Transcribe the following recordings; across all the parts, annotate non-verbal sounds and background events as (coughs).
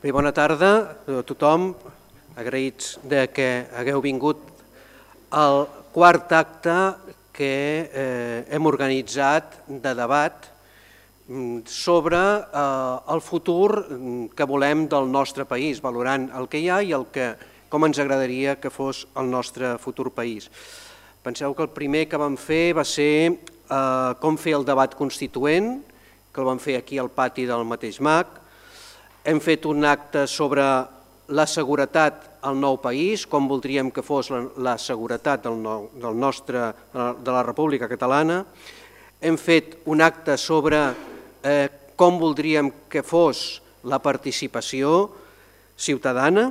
Bé, bona tarda a tothom, agraïts de que hagueu vingut al quart acte que eh, hem organitzat de debat mm, sobre eh, el futur mm, que volem del nostre país, valorant el que hi ha i el que, com ens agradaria que fos el nostre futur país. Penseu que el primer que vam fer va ser eh, com fer el debat constituent, que el vam fer aquí al pati del mateix MAC. Hem fet un acte sobre la seguretat al nou país, com voldríem que fos la, la seguretat del, nou, del nostre, de la República Catalana. Hem fet un acte sobre eh, com voldríem que fos la participació ciutadana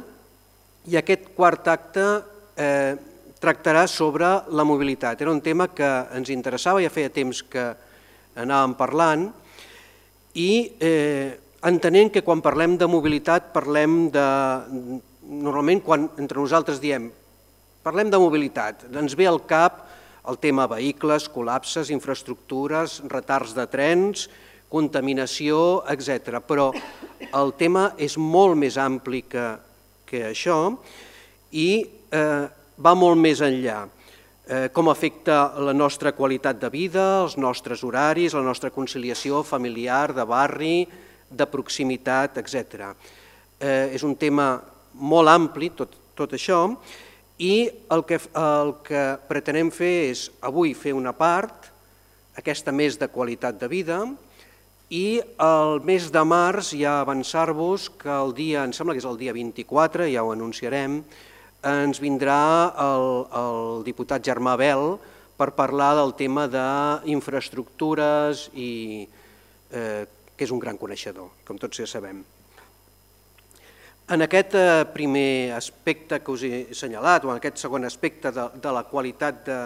i aquest quart acte eh, tractarà sobre la mobilitat. Era un tema que ens interessava, ja feia temps que anàvem parlant, i eh, entenent que quan parlem de mobilitat parlem de... Normalment quan entre nosaltres diem parlem de mobilitat, ens ve al cap el tema vehicles, col·lapses, infraestructures, retards de trens, contaminació, etc. Però el tema és molt més ampli que, que això i eh, va molt més enllà. Eh, com afecta la nostra qualitat de vida, els nostres horaris, la nostra conciliació familiar, de barri, de proximitat, etc. Eh, és un tema molt ampli, tot, tot això, i el que, el que pretenem fer és avui fer una part, aquesta més de qualitat de vida, i el mes de març ja avançar-vos que el dia, em sembla que és el dia 24, ja ho anunciarem, ens vindrà el, el diputat Germà Bel per parlar del tema d'infraestructures i eh, que és un gran coneixedor, com tots ja sabem. En aquest eh, primer aspecte que us he assenyalat, o en aquest segon aspecte de, la qualitat de,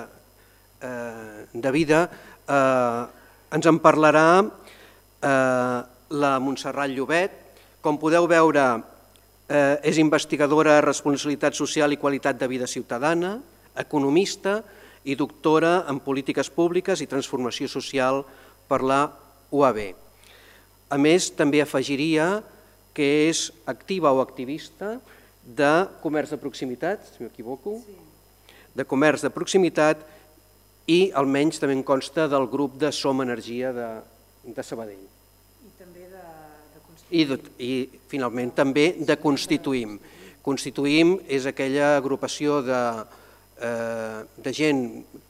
eh, de vida, eh, ens en parlarà eh, la Montserrat Llobet. Com podeu veure, Eh, és investigadora de responsabilitat social i qualitat de vida ciutadana, economista i doctora en polítiques públiques i transformació social per la UAB. A més, també afegiria que és activa o activista de comerç de proximitat, si m'equivoco, de comerç de proximitat i almenys també en consta del grup de Som Energia de, de Sabadell. I, i finalment també de Constituïm. Constituïm és aquella agrupació de, eh, de gent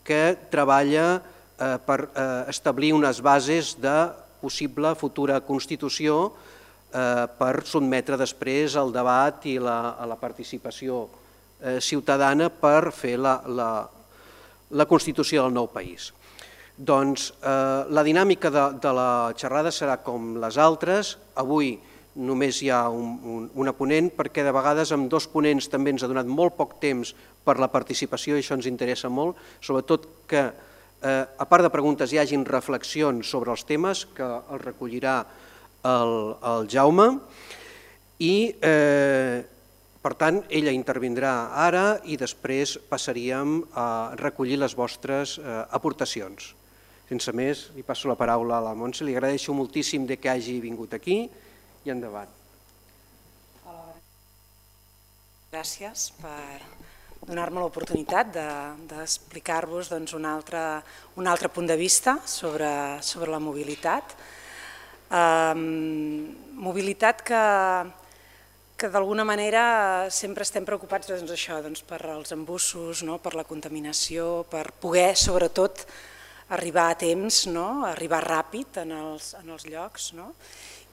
que treballa eh, per eh, establir unes bases de possible futura Constitució eh, per sotmetre després al debat i la, la participació eh, ciutadana per fer la, la, la Constitució del nou país. Doncs eh, la dinàmica de, de la xerrada serà com les altres. Avui només hi ha un, un, una ponent perquè de vegades amb dos ponents també ens ha donat molt poc temps per la participació i això ens interessa molt, sobretot que a part de preguntes hi hagin reflexions sobre els temes que el recollirà el, el Jaume i eh, per tant ella intervindrà ara i després passaríem a recollir les vostres eh, aportacions. Sense més, li passo la paraula a la Montse, li agraeixo moltíssim de que hagi vingut aquí i endavant. Gràcies per donar-me l'oportunitat d'explicar-vos de, doncs, un, altre, un altre punt de vista sobre, sobre la mobilitat. Um, mobilitat que, que d'alguna manera sempre estem preocupats doncs, això, doncs, per els embussos, no? per la contaminació, per poder sobretot arribar a temps, no? arribar ràpid en els, en els llocs. No?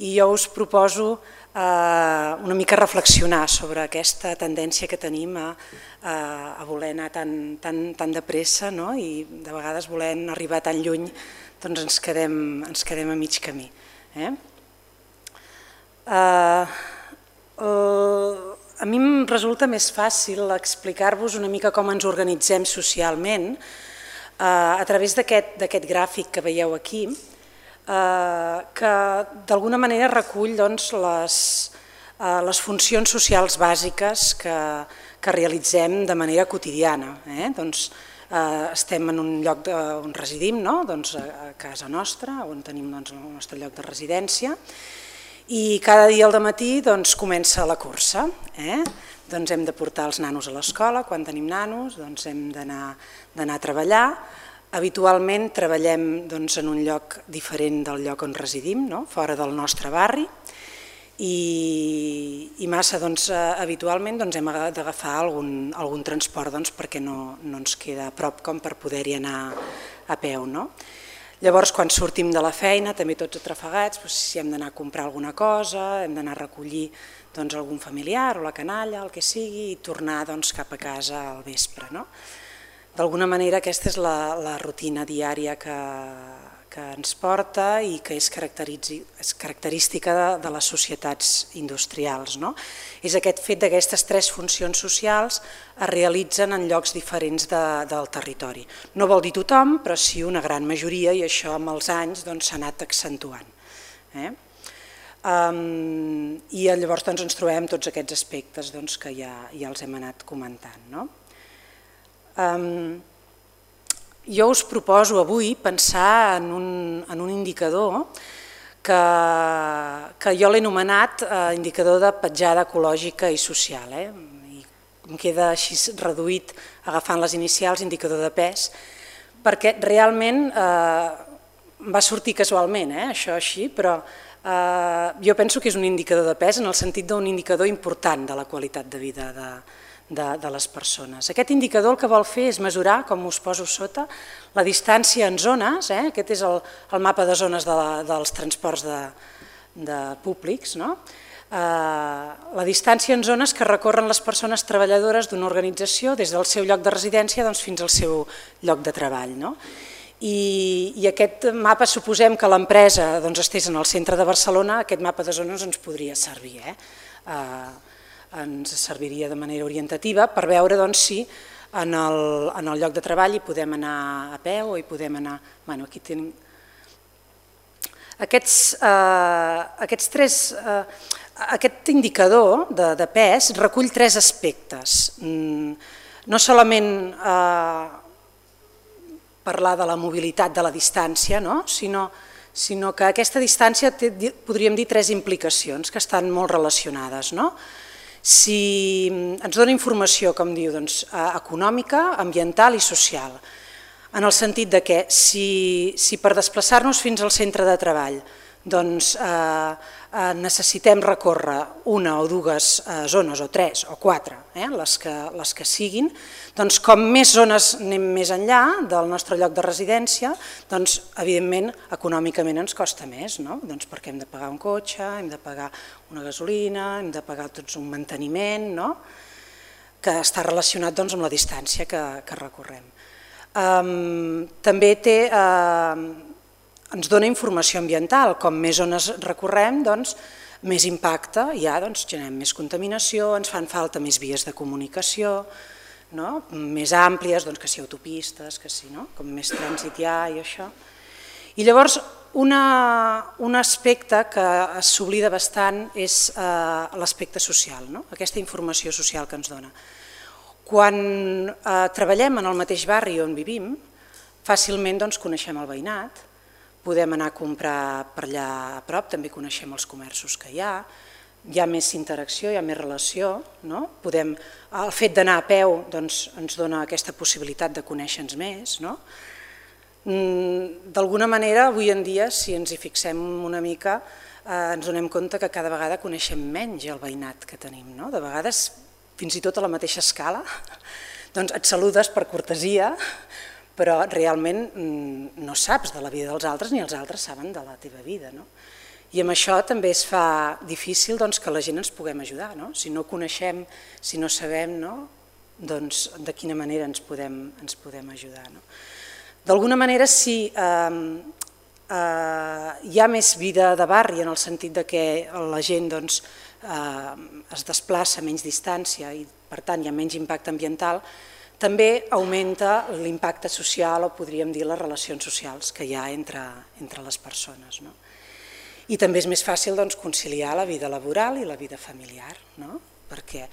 I jo us proposo eh, una mica reflexionar sobre aquesta tendència que tenim a, a, voler anar tan, tan, tan de pressa no? i de vegades volent arribar tan lluny doncs ens quedem, ens quedem a mig camí. Eh? Eh, eh, a mi em resulta més fàcil explicar-vos una mica com ens organitzem socialment Eh, a través d'aquest gràfic que veieu aquí, eh, que d'alguna manera recull doncs, les, eh, les funcions socials bàsiques que, que realitzem de manera quotidiana. Eh? Doncs, eh, estem en un lloc de, on residim, no? doncs, a, a casa nostra, on tenim doncs, el nostre lloc de residència, I cada dia al matí doncs, comença la cursa. Eh? Doncs hem de portar els nanos a l'escola, quan tenim nanos doncs hem d'anar a treballar. Habitualment treballem doncs, en un lloc diferent del lloc on residim, no? fora del nostre barri, i, i massa doncs, eh, habitualment doncs, hem d'agafar algun, algun transport doncs, perquè no, no ens queda a prop com per poder-hi anar a peu. No? Llavors, quan sortim de la feina, també tots atrafegats, doncs, si hem d'anar a comprar alguna cosa, hem d'anar a recollir doncs, algun familiar o la canalla, el que sigui, i tornar doncs, cap a casa al vespre. No? D'alguna manera aquesta és la, la rutina diària que, que ens porta i que és, és característica de, de les societats industrials. No? És aquest fet d'aquestes tres funcions socials es realitzen en llocs diferents de, del territori. No vol dir tothom, però sí una gran majoria i això amb els anys s'ha doncs, anat accentuant. Eh? Um, I llavors doncs, ens trobem tots aquests aspectes doncs, que ja, ja els hem anat comentant. No? Um, jo us proposo avui pensar en un, en un indicador que, que jo l'he anomenat eh, indicador de petjada ecològica i social. Eh? I em queda així reduït agafant les inicials, indicador de pes, perquè realment eh, va sortir casualment, eh, això així, però eh, jo penso que és un indicador de pes en el sentit d'un indicador important de la qualitat de vida de, de, de les persones. Aquest indicador el que vol fer és mesurar, com us poso sota, la distància en zones, eh? aquest és el, el mapa de zones de la, dels transports de, de públics, no? eh, la distància en zones que recorren les persones treballadores d'una organització des del seu lloc de residència doncs, fins al seu lloc de treball. No? I, I aquest mapa, suposem que l'empresa doncs, estés en el centre de Barcelona, aquest mapa de zones ens podria servir. Eh? Eh, ens serviria de manera orientativa per veure doncs, si en el, en el lloc de treball hi podem anar a peu o hi podem anar... Bueno, aquí tenim... Aquests, eh, aquests tres, eh, aquest indicador de, de pes recull tres aspectes. Mm, no solament eh, parlar de la mobilitat de la distància, no? sinó, sinó que aquesta distància té, podríem dir, tres implicacions que estan molt relacionades. No? Si ens dona informació, com diu, doncs, eh, econòmica, ambiental i social, en el sentit de que si, si per desplaçar-nos fins al centre de treball doncs, eh, eh, necessitem recórrer una o dues eh, zones, o tres, o quatre, eh, les, que, les que siguin, doncs com més zones anem més enllà del nostre lloc de residència, doncs evidentment econòmicament ens costa més, no? doncs perquè hem de pagar un cotxe, hem de pagar una gasolina, hem de pagar tots un manteniment, no? que està relacionat doncs, amb la distància que, que recorrem. Um, també té, uh, ens dona informació ambiental, com més zones recorrem, doncs, més impacte ha, doncs, generem més contaminació, ens fan falta més vies de comunicació, no? més àmplies, doncs, que si autopistes, que si, no? com més trànsit hi ha i això. I llavors, una, un aspecte que s'oblida bastant és eh, l'aspecte social, no? aquesta informació social que ens dona. Quan eh, treballem en el mateix barri on vivim, fàcilment doncs, coneixem el veïnat, podem anar a comprar per allà a prop, també coneixem els comerços que hi ha, hi ha més interacció, hi ha més relació, no? Podem, el fet d'anar a peu doncs, ens dona aquesta possibilitat de conèixer-nos més. No? Mm, d'alguna manera, avui en dia, si ens hi fixem una mica, eh, ens donem compte que cada vegada coneixem menys el veïnat que tenim. No? De vegades, fins i tot a la mateixa escala, (laughs) doncs et saludes per cortesia, però realment mm, no saps de la vida dels altres ni els altres saben de la teva vida. No? I amb això també es fa difícil doncs, que la gent ens puguem ajudar. No? Si no coneixem, si no sabem, no? doncs de quina manera ens podem, ens podem ajudar. No? D'alguna manera, si eh, eh, hi ha més vida de barri en el sentit de que la gent doncs, eh, es desplaça a menys distància i per tant hi ha menys impacte ambiental, també augmenta l'impacte social o podríem dir les relacions socials que hi ha entre, entre les persones. No? I també és més fàcil doncs, conciliar la vida laboral i la vida familiar, no? perquè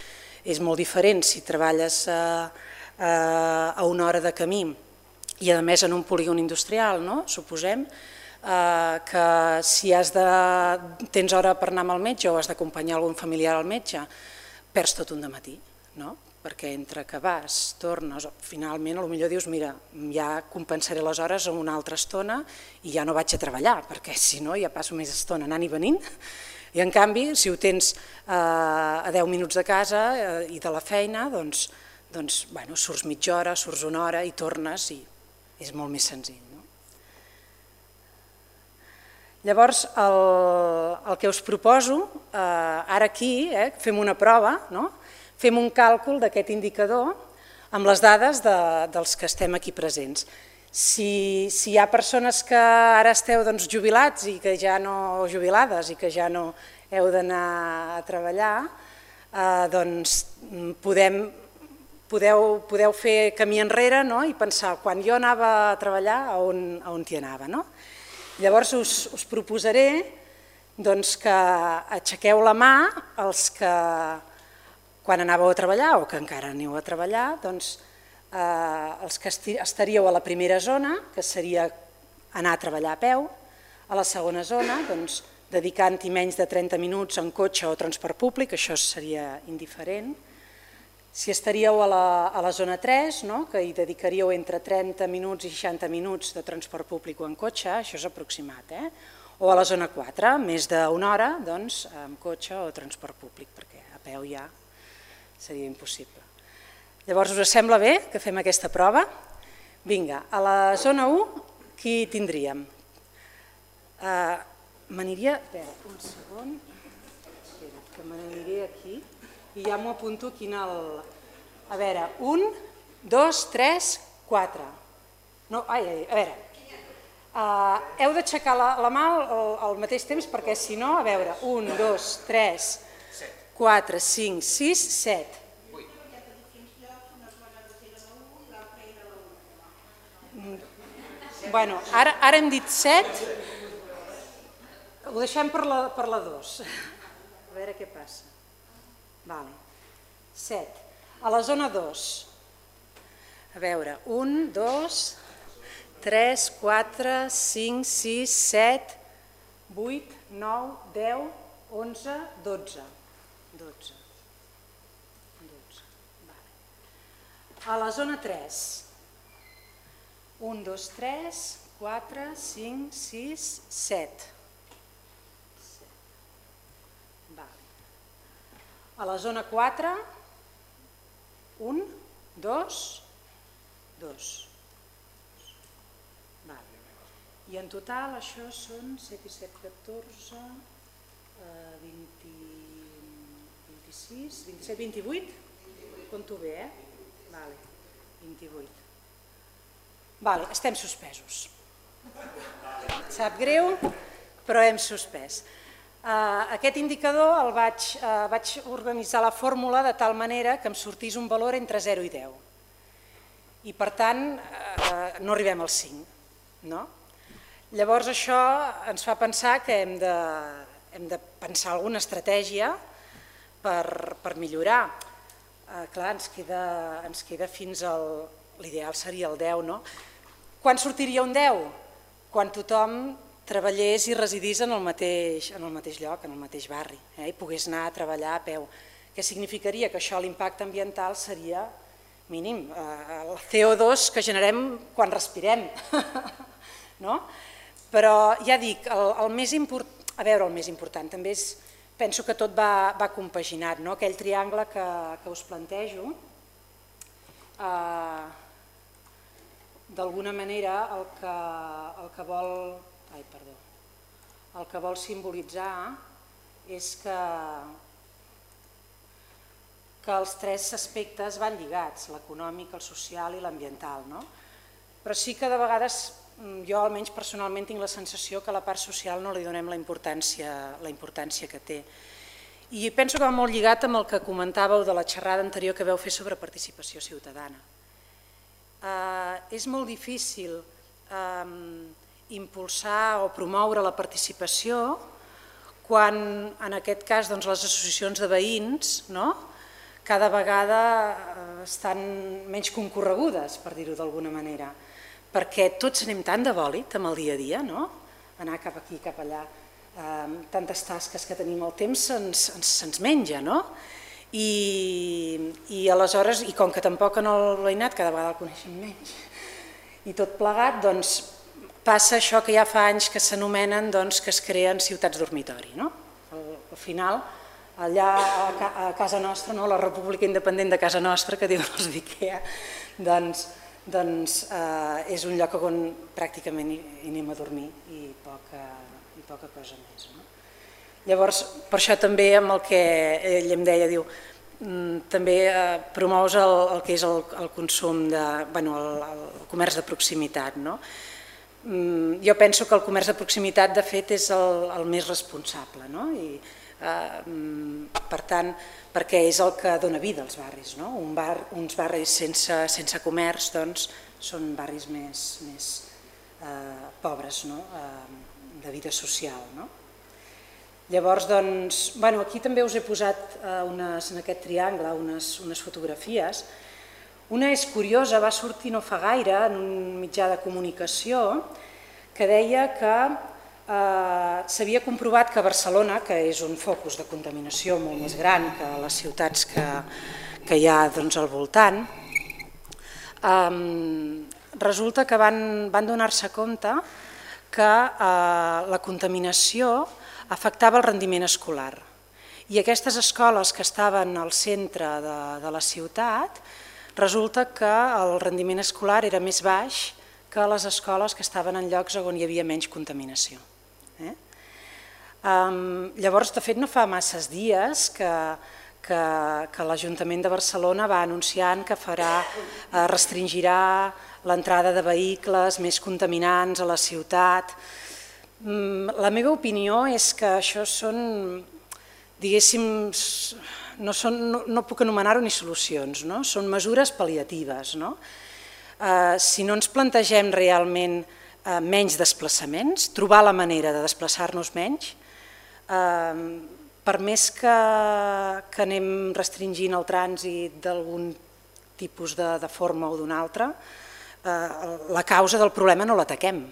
és molt diferent si treballes a, a, a una hora de camí i a més en un polígon industrial, no? suposem, eh, que si has de, tens hora per anar amb el metge o has d'acompanyar algun familiar al metge, perds tot un matí, no? Perquè entre que vas, tornes, finalment potser dius mira, ja compensaré les hores en una altra estona i ja no vaig a treballar, perquè si no ja passo més estona anant i venint, i en canvi si ho tens eh, a 10 minuts de casa eh, i de la feina, doncs, doncs bueno, surts mitja hora, surts una hora i tornes i és molt més senzill. No? Llavors, el, el que us proposo, eh, ara aquí, eh, fem una prova, no? Fem un càlcul d'aquest indicador amb les dades de, dels que estem aquí presents. Si, si hi ha persones que ara esteu doncs, jubilats i que ja no jubilades i que ja no heu d'anar a treballar, eh, doncs podem, podeu, podeu fer camí enrere no? i pensar quan jo anava a treballar a on, a on hi anava. No? Llavors us, us proposaré doncs, que aixequeu la mà els que quan anàveu a treballar o que encara aneu a treballar, doncs, eh, els que estaríeu a la primera zona, que seria anar a treballar a peu, a la segona zona, doncs, dedicant-hi menys de 30 minuts en cotxe o transport públic, això seria indiferent. Si estaríeu a la, a la zona 3, no? que hi dedicaríeu entre 30 minuts i 60 minuts de transport públic o en cotxe, això és aproximat, eh? o a la zona 4, més d'una hora doncs, amb cotxe o transport públic, perquè a peu ja seria impossible. Llavors, us sembla bé que fem aquesta prova? Vinga, a la zona 1, qui tindríem? Uh, M'aniria... Espera, un segon. Espera, que m'aniré aquí i ja m'ho apunto aquí en. A veure, un, dos, tres, quatre. No, ai, ai, a veure. Uh, heu d'aixecar la, la mà al, al mateix temps perquè si no, a veure, un, dos, tres, 4, 5, 6, 7. Bueno, ara, ara hem dit 7, ho deixem per la, per la 2, a veure què passa. Vale. 7. A la zona 2, a veure, 1, 2, 3, 4, 5, 6, 7, 8, 9, 10, 11, 12. 12. 12. Vale. A la zona 3. 1, 2, 3, 4, 5, 6, 7. Vale. A la zona 4, 1, 2, 2. Vale. I en total això són 7 i 7, 14, eh, 20... 26, 27, 28? Compto bé, eh? Vale, 28. Vale, estem suspesos. Sap greu, però hem suspès. Uh, aquest indicador el vaig, uh, vaig organitzar la fórmula de tal manera que em sortís un valor entre 0 i 10. I per tant uh, no arribem al 5. No? Llavors això ens fa pensar que hem de, hem de pensar alguna estratègia per, per millorar. Eh, clar, ens queda, ens queda fins al... L'ideal seria el 10, no? Quan sortiria un 10? Quan tothom treballés i residís en el mateix, en el mateix lloc, en el mateix barri, eh? i pogués anar a treballar a peu. Què significaria? Que això l'impacte ambiental seria mínim, eh, el CO2 que generem quan respirem. (laughs) no? Però ja dic, el, el més important, a veure, el més important també és penso que tot va, va compaginat, no? aquell triangle que, que us plantejo, eh, d'alguna manera el que, el que vol ai, perdó, el que vol simbolitzar és que, que els tres aspectes van lligats, l'econòmic, el social i l'ambiental. No? Però sí que de vegades jo almenys personalment tinc la sensació que a la part social no li donem la importància, la importància que té. I penso que va molt lligat amb el que comentàveu de la xerrada anterior que veu fer sobre participació ciutadana. Eh, és molt difícil eh, impulsar o promoure la participació quan en aquest cas doncs, les associacions de veïns no? cada vegada eh, estan menys concorregudes, per dir-ho d'alguna manera perquè tots anem tan de bòlit amb el dia a dia, no? anar cap aquí, cap allà, eh, tantes tasques que tenim, el temps se'ns se se menja, no? I, i aleshores, i com que tampoc en el veïnat cada vegada el coneixem menys, i tot plegat, doncs passa això que ja fa anys que s'anomenen doncs, que es creen ciutats dormitori. No? Al, al final, allà a, a casa nostra, no? la república independent de casa nostra, que diuen els d'IKEA, doncs, doncs eh, és un lloc on pràcticament hi, anem a dormir i poca, i poca cosa més. No? Llavors, per això també amb el que ell em deia, diu, mm, també eh, promous el, el que és el, el consum de, bueno, el, el comerç de proximitat. No? Mm, jo penso que el comerç de proximitat de fet és el, el més responsable no? i eh, mm, per tant perquè és el que dona vida als barris. No? Un bar, uns barris sense, sense comerç doncs, són barris més, més eh, pobres no? eh, de vida social. No? Llavors, doncs, bueno, aquí també us he posat eh, unes, en aquest triangle unes, unes fotografies. Una és curiosa, va sortir no fa gaire en un mitjà de comunicació que deia que eh, s'havia comprovat que Barcelona, que és un focus de contaminació molt més gran que les ciutats que, que hi ha doncs, al voltant, eh, resulta que van, van donar-se compte que eh, la contaminació afectava el rendiment escolar. I aquestes escoles que estaven al centre de, de la ciutat, resulta que el rendiment escolar era més baix que les escoles que estaven en llocs on hi havia menys contaminació. Eh? Um, llavors, de fet, no fa masses dies que, que, que l'Ajuntament de Barcelona va anunciant que farà, eh, restringirà l'entrada de vehicles més contaminants a la ciutat, Mm, la meva opinió és que això són, diguéssim, no, són, no, no puc anomenar-ho ni solucions, no? són mesures pal·liatives. No? Eh, si no ens plantegem realment eh, menys desplaçaments, trobar la manera de desplaçar-nos menys, eh, per més que, que anem restringint el trànsit d'algun tipus de, de forma o d'una altra, eh, la causa del problema no l'ataquem.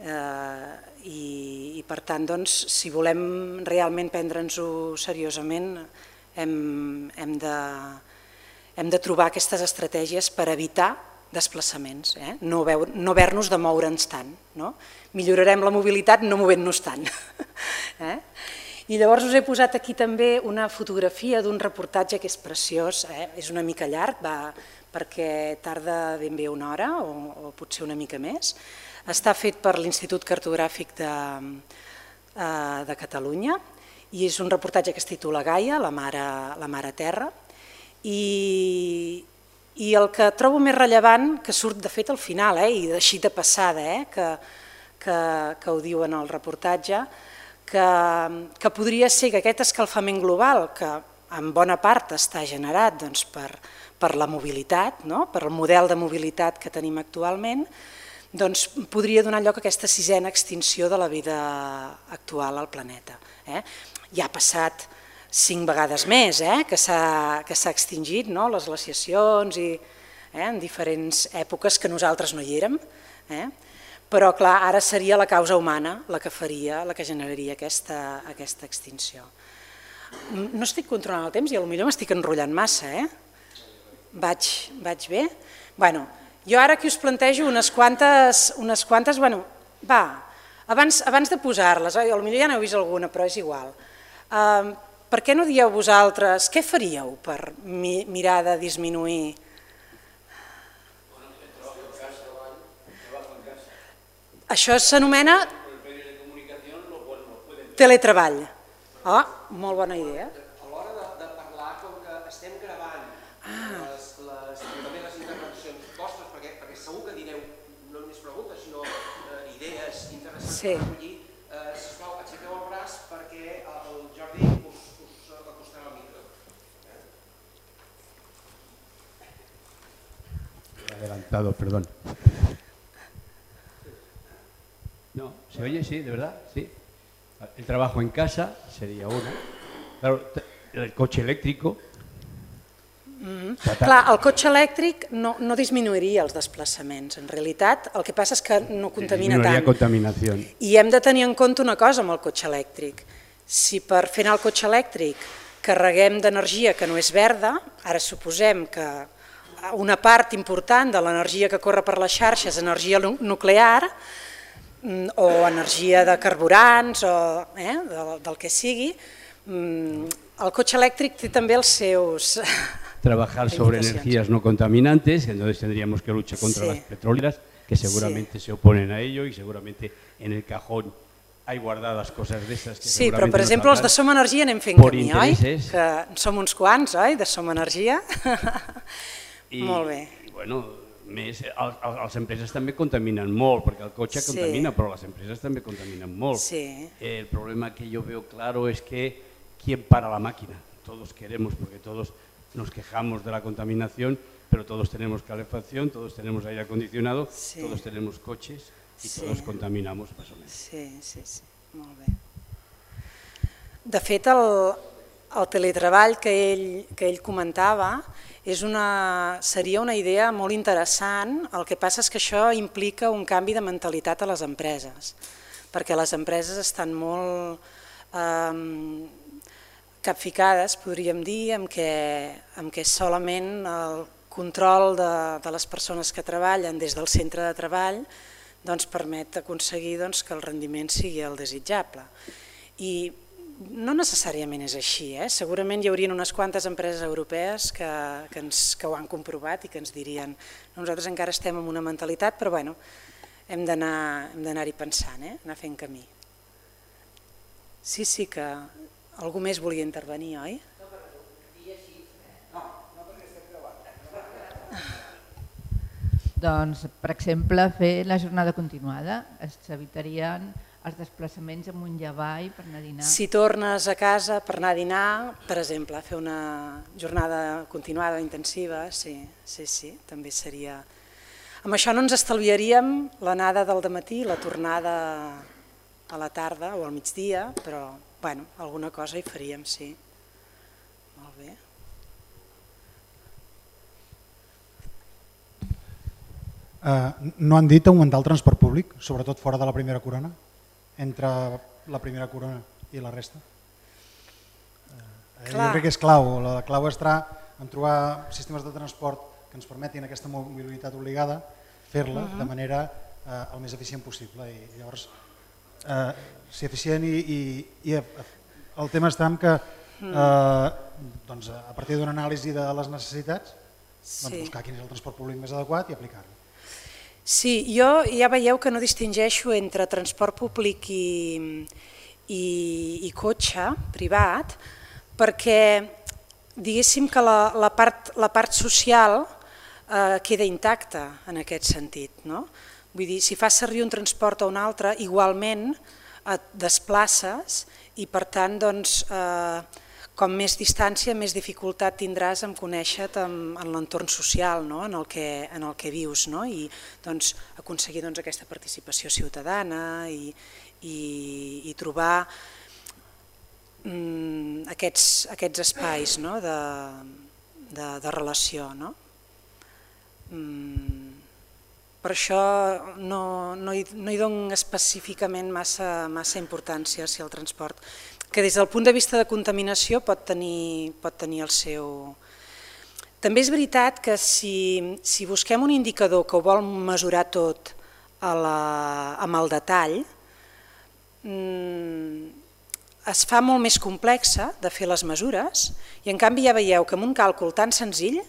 Eh, i, i per tant doncs, si volem realment prendre'ns-ho seriosament hem, hem, de, hem de trobar aquestes estratègies per evitar desplaçaments, eh? no, haver-nos de moure'ns tant. No? Millorarem la mobilitat no movent-nos tant. (laughs) eh? I llavors us he posat aquí també una fotografia d'un reportatge que és preciós, eh? és una mica llarg, va, perquè tarda ben bé una hora o, o potser una mica més, està fet per l'Institut Cartogràfic de, eh, de Catalunya i és un reportatge que es titula Gaia, la mare, la mare terra, i, i el que trobo més rellevant, que surt de fet al final, eh, i així de passada, eh, que, que, que ho diu en el reportatge, que, que podria ser que aquest escalfament global, que en bona part està generat doncs, per, per la mobilitat, no? per el model de mobilitat que tenim actualment, doncs podria donar lloc a aquesta sisena extinció de la vida actual al planeta. Eh? Ja ha passat cinc vegades més eh? que s'ha extingit no? les glaciacions i eh? en diferents èpoques que nosaltres no hi érem, eh? però clar, ara seria la causa humana la que faria, la que generaria aquesta, aquesta extinció. No estic controlant el temps i potser m'estic enrotllant massa, eh? Vaig, vaig bé? Bueno, jo ara aquí us plantejo unes quantes, unes quantes bueno, va, abans, abans de posar-les, eh, potser ja n'heu vist alguna, però és igual. Uh, per què no dieu vosaltres, què faríeu per mi, mirar de disminuir? Això s'anomena teletreball. Oh, molt bona idea. Sí. Recollir, eh, sisplau, aixequeu el braç perquè el Jordi us, us acostarà el micro. Adelantado, perdón. No, ¿se oye? Sí, de verdad, sí. El trabajo en casa sería una. Claro, el coche eléctrico, Mm -hmm. Clar, el cotxe elèctric no, no disminuiria els desplaçaments. En realitat, el que passa és que no contamina tant. contaminació. I hem de tenir en compte una cosa amb el cotxe elèctric. Si per fer anar el cotxe elèctric carreguem d'energia que no és verda, ara suposem que una part important de l'energia que corre per les xarxes energia nuclear mm, o energia de carburants o eh, del, del que sigui, mm, el cotxe elèctric té també els seus... (laughs) Trabajar sobre energías no contaminantes, entonces tendríamos que luchar contra sí. las petroleras, que seguramente sí. se oponen a ello y seguramente en el cajón hay guardadas coses d'estes que Sí, però per exemple els de Som Energia anem fent camí, oi? Que som uns quants, oi, de Som Energia. (laughs) I, molt bé. I, bueno, més, el, el, les empreses també contaminen molt, perquè el cotxe sí. contamina, però les empreses també contaminen molt. Sí. El problema que yo veo claro es que ¿quién para la máquina? Todos queremos, porque todos nos quejamos de la contaminación, pero todos tenemos calefacción, todos tenemos aire acondicionado, sí. todos tenemos coches i sí. tots contaminamos més o menys. Sí, sí, sí, molt bé. De fet, el, el teletreball que ell, que ell comentava és una, seria una idea molt interessant, el que passa és que això implica un canvi de mentalitat a les empreses, perquè les empreses estan molt eh, capficades, podríem dir, amb què, amb què solament el control de, de les persones que treballen des del centre de treball doncs permet aconseguir doncs, que el rendiment sigui el desitjable. I no necessàriament és així, eh? segurament hi haurien unes quantes empreses europees que, que, ens, que ho han comprovat i que ens dirien nosaltres encara estem en una mentalitat, però bueno, hem d'anar-hi pensant, eh? anar fent camí. Sí, sí que algú més volia intervenir, oi? Doncs, per exemple, fer la jornada continuada. S'evitarien els desplaçaments amunt i avall per anar a dinar. Si tornes a casa per anar a dinar, per exemple, fer una jornada continuada, intensiva, sí, sí, sí, també seria... Amb això no ens estalviaríem l'anada del matí, la tornada a la tarda o al migdia, però bueno, alguna cosa hi faríem, sí. Molt bé. Eh, no han dit augmentar el transport públic, sobretot fora de la primera corona, entre la primera corona i la resta? Eh, jo crec que és clau, la clau estarà en trobar sistemes de transport que ens permetin aquesta mobilitat obligada, fer-la uh -huh. de manera eh, el més eficient possible. I llavors, eh, ser eficient i, i, i el tema està en que mm. eh, doncs, a partir d'una anàlisi de les necessitats, doncs, sí. doncs, buscar quin és el transport públic més adequat i aplicar-lo. Sí, jo ja veieu que no distingeixo entre transport públic i, i, i cotxe privat, perquè diguéssim que la, la, part, la part social eh, queda intacta en aquest sentit. No? Vull dir, si fas servir un transport o un altre, igualment et desplaces i per tant doncs, eh, com més distància, més dificultat tindràs en conèixer-te en, en l'entorn social no? en, el que, en el que vius no? i doncs, aconseguir doncs, aquesta participació ciutadana i, i, i trobar mm, aquests, aquests espais no? de, de, de relació. No? Mm, per això no, no, hi, no hi dono específicament massa, massa importància si el transport que des del punt de vista de contaminació pot tenir, pot tenir el seu... També és veritat que si, si busquem un indicador que ho vol mesurar tot a la, amb el detall, mmm, es fa molt més complexa de fer les mesures i en canvi ja veieu que amb un càlcul tan senzill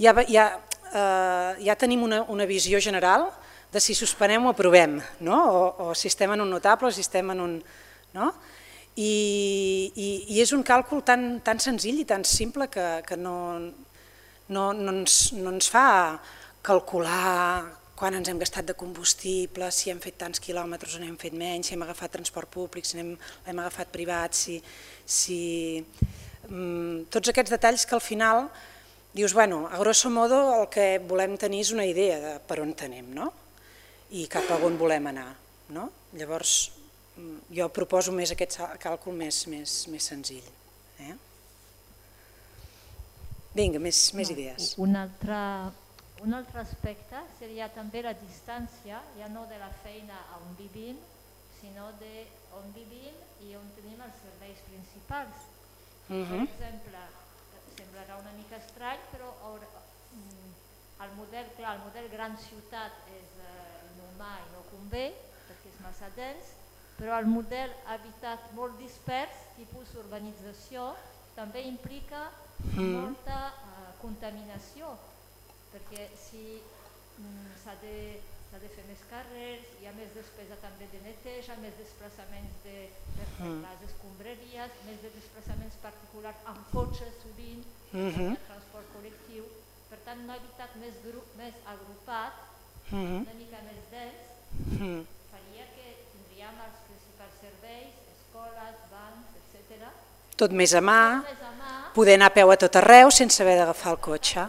ja, ja, eh, ja tenim una, una visió general de si suspenem o aprovem, no? o, o si estem en un notable o si estem en un... No? I, i, i és un càlcul tan, tan senzill i tan simple que, que no, no, no, ens, no ens fa calcular quan ens hem gastat de combustible, si hem fet tants quilòmetres o n'hem fet menys, si hem agafat transport públic, si hem, hem agafat privat, si, si... Mm, tots aquests detalls que al final dius, bueno, a grosso modo el que volem tenir és una idea de per on tenem, no? I cap a on volem anar, no? Llavors, jo proposo més aquest càlcul més, més, més senzill. Eh? Vinga, més, més idees. Un altre, un altre aspecte seria també la distància, ja no de la feina on vivim, sinó de on vivim i on tenim els serveis principals. Uh -huh. Per exemple, semblarà una mica estrany, però mm, el model, clar, el model gran ciutat és eh, inhumà i no convé, perquè és massa dens, però el model habitat molt dispers, tipus urbanització, també implica mm. molta uh, contaminació, perquè si mm, s'ha de, de fer més carrers, hi ha més despesa també de neteja, més desplaçaments de, de mm. les escombraries, més de desplaçaments particulars amb cotxes sovint, mm -hmm. el transport col·lectiu, per tant un habitat més, grup, més agrupat, mm -hmm. una mica més dens, mm -hmm. faria que tindríem els principals serveis, escoles, bancs, etc. Tot més a mà. Poder anar a peu a tot arreu sense haver d'agafar el cotxe.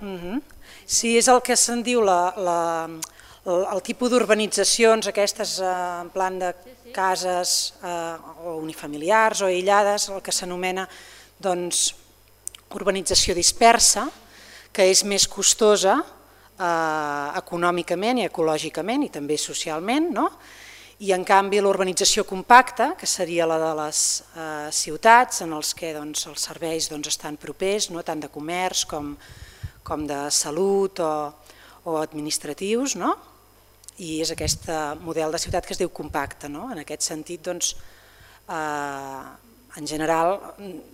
Uh -huh. Sí, és el que se'n diu la, la, el, el tipus d'urbanitzacions aquestes eh, en plan de cases eh, o unifamiliars o aïllades, el que s'anomena doncs, urbanització dispersa, que és més costosa eh, econòmicament i ecològicament i també socialment, no? I en canvi l'urbanització compacta, que seria la de les eh, ciutats, en els que doncs, els serveis doncs, estan propers, no? tant de comerç com, com de salut o, o administratius, no? i és aquest model de ciutat que es diu compacta. No? En aquest sentit, doncs, eh, en general,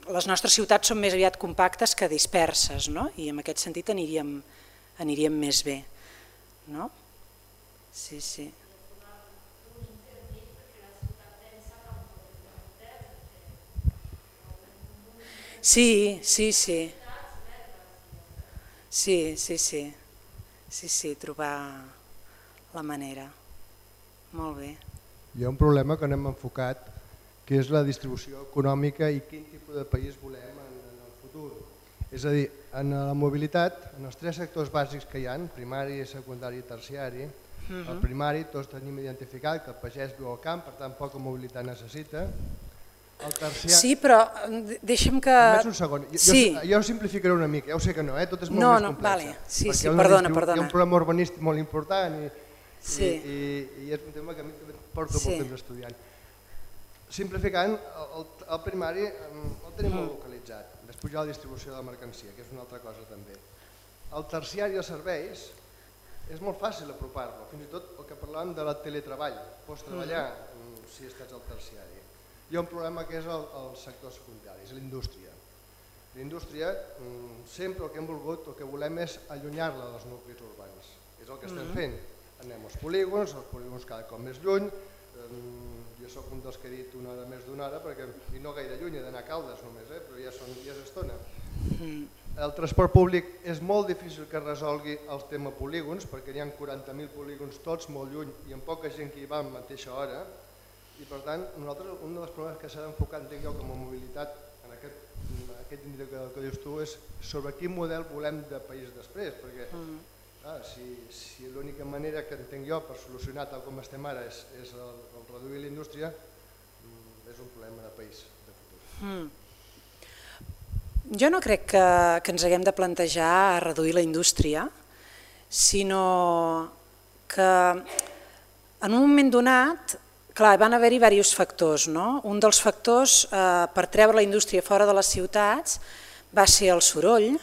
les nostres ciutats són més aviat compactes que disperses, no? i en aquest sentit aniríem, aniríem més bé. No? Sí, sí. Sí, sí, sí. Sí, sí, sí. Sí, sí, trobar la manera. Molt bé. Hi ha un problema que no hem enfocat, que és la distribució econòmica i quin tipus de país volem en, en el futur. És a dir, en la mobilitat, en els tres sectors bàsics que hi ha, primari, secundari i terciari, uh -huh. el primari tots tenim identificat que el pagès viu al camp, per tant poca mobilitat necessita, el terciari... Sí, però mm, deixa'm que... Només un segon. Jo, sí. jo, jo simplificaré una mica, ja ho sé que no, eh? tot és molt no, més complex. No, vale. Sí, sí, perdona, perdona. Hi ha un problema urbanístic molt important i, sí. i, i, i és un tema que a mi també porto sí. molt temps estudiant. Simplificant, el, el primari mm, el tenim mm. molt localitzat, després hi ha la distribució de la mercancia, que és una altra cosa també. El terciari de serveis és molt fàcil apropar-lo, fins i tot el que parlàvem de la teletreball, pots treballar mm. si estàs al terciari hi ha un problema que és el, el sector secundari, és l'indústria. L'indústria, mm, sempre el que hem volgut, el que volem és allunyar-la dels nuclis urbans. És el que estem mm-hmm. fent. Anem als polígons, els polígons cada cop més lluny, jo sóc un dels que he dit una hora més d'una hora, perquè, i no gaire lluny, he d'anar a Caldes només, eh? però ja, són, ja és estona. Mm. El transport públic és molt difícil que resolgui el tema polígons, perquè hi ha 40.000 polígons tots molt lluny i amb poca gent que hi va a la mateixa hora, i per tant, nosaltres, un dels problemes que s'ha d'enfocar, entenc jo, com a mobilitat, en aquest, en aquest indicador que, que dius tu, és sobre quin model volem de país després, perquè mm. ah, si, si l'única manera que entenc jo per solucionar tal com estem ara és, és el, el reduir la indústria, mm, és un problema de país de futur. Mm. Jo no crec que, que ens haguem de plantejar reduir la indústria, sinó que en un moment donat Clar, van haver-hi diversos factors. No? Un dels factors eh, per treure la indústria fora de les ciutats va ser el soroll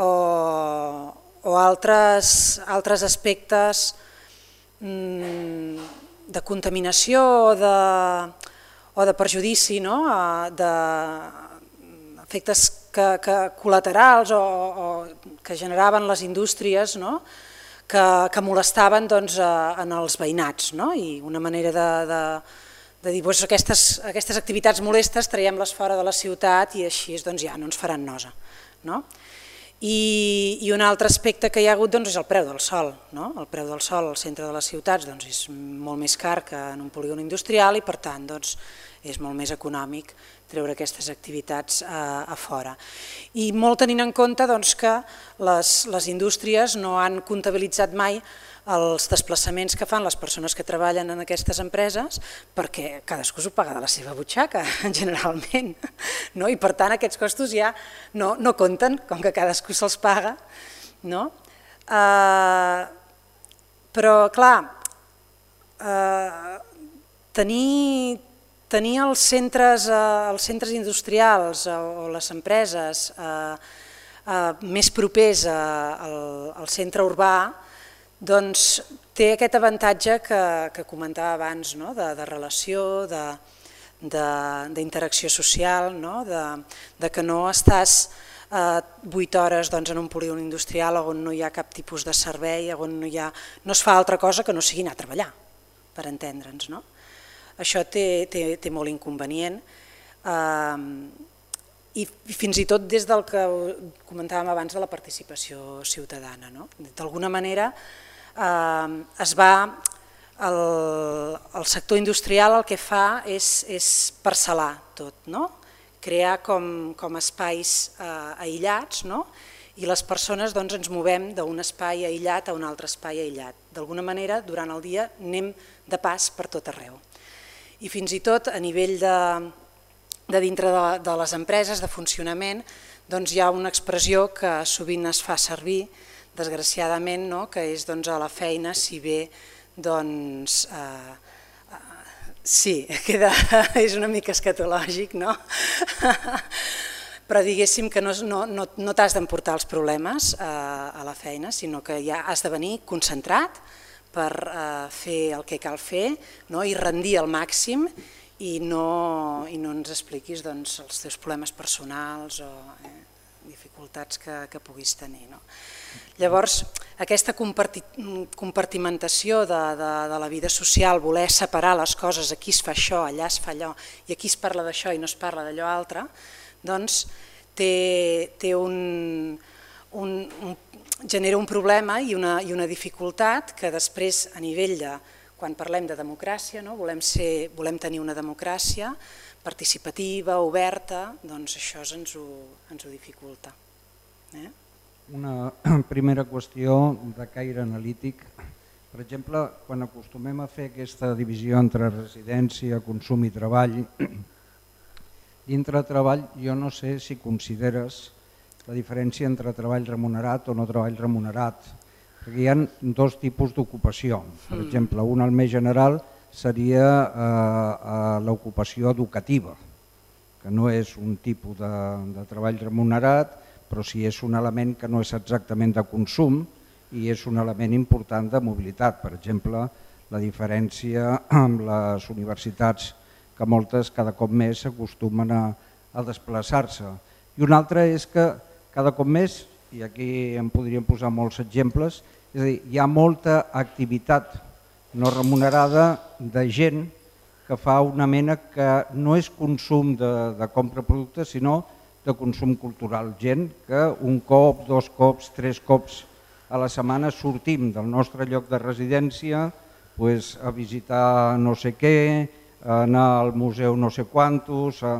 o, o altres, altres aspectes mm, de contaminació o de, o de perjudici, no? de efectes que, que col·laterals o, o que generaven les indústries, no? Que, que molestaven doncs, en els veïnats. No? I una manera de, de, de dir doncs, aquestes, aquestes activitats molestes traiem-les fora de la ciutat i així doncs, ja no ens faran nosa. No? I, I un altre aspecte que hi ha hagut doncs, és el preu del sol. No? El preu del sol al centre de les ciutats doncs, és molt més car que en un polígon industrial i per tant doncs, és molt més econòmic treure aquestes activitats a, a fora. I molt tenint en compte doncs, que les, les indústries no han comptabilitzat mai els desplaçaments que fan les persones que treballen en aquestes empreses perquè cadascú s'ho paga de la seva butxaca, (laughs) generalment. No? I per tant aquests costos ja no, no compten, com que cadascú se'ls paga. No? Uh, però clar, uh, tenir, tenir els centres, uh, els centres industrials uh, o les empreses uh, uh, més propers a, al, al centre urbà doncs té aquest avantatge que, que comentava abans, no? de, de relació, d'interacció social, no? de, de que no estàs eh, 8 hores doncs, en un polígon industrial on no hi ha cap tipus de servei, on no, hi ha, no es fa altra cosa que no sigui anar a treballar, per entendre'ns. No? Això té, té, té molt inconvenient. Eh, i fins i tot des del que comentàvem abans de la participació ciutadana. No? D'alguna manera, eh, es va, el, el sector industrial el que fa és, és parcel·lar tot, no? crear com, com espais eh, aïllats no? i les persones doncs, ens movem d'un espai aïllat a un altre espai aïllat. D'alguna manera, durant el dia anem de pas per tot arreu. I fins i tot a nivell de, de dintre de, de les empreses, de funcionament, doncs hi ha una expressió que sovint es fa servir, desgraciadament, no? que és doncs, a la feina si bé doncs, eh, sí, (laughs) queda, és una mica escatològic, no? (laughs) però diguéssim que no, no, no, t'has d'emportar els problemes eh, a la feina, sinó que ja has de venir concentrat per eh, fer el que cal fer no? i rendir al màxim i no, i no ens expliquis doncs, els teus problemes personals o eh, dificultats que, que puguis tenir. No? Llavors, aquesta compartimentació de, de, de la vida social, voler separar les coses, aquí es fa això, allà es fa allò, i aquí es parla d'això i no es parla d'allò altre, doncs té, un, un, genera un problema i una, i una dificultat que després a nivell de, quan parlem de democràcia, no? volem, ser, volem tenir una democràcia participativa, oberta, doncs això ens ho, ens ho dificulta. Eh? Una (clears throat) primera qüestió de caire analític. Per exemple, quan acostumem a fer aquesta divisió entre residència, consum i treball, (clears throat) dintre treball jo no sé si consideres la diferència entre treball remunerat o no treball remunerat, perquè hi ha dos tipus d'ocupació. Per mm. exemple, un, el més general, seria eh, eh, l'ocupació educativa, que no és un tipus de, de treball remunerat, però sí és un element que no és exactament de consum i és un element important de mobilitat. Per exemple, la diferència amb les universitats, que moltes cada cop més s'acostumen a, a desplaçar-se. I una altra és que cada cop més, i aquí en podríem posar molts exemples, és a dir, hi ha molta activitat no remunerada de gent que fa una mena que no és consum de, de compra productes, sinó de consum cultural. Gent que un cop, dos cops, tres cops a la setmana sortim del nostre lloc de residència pues, a visitar no sé què, a anar al museu no sé quantos... A...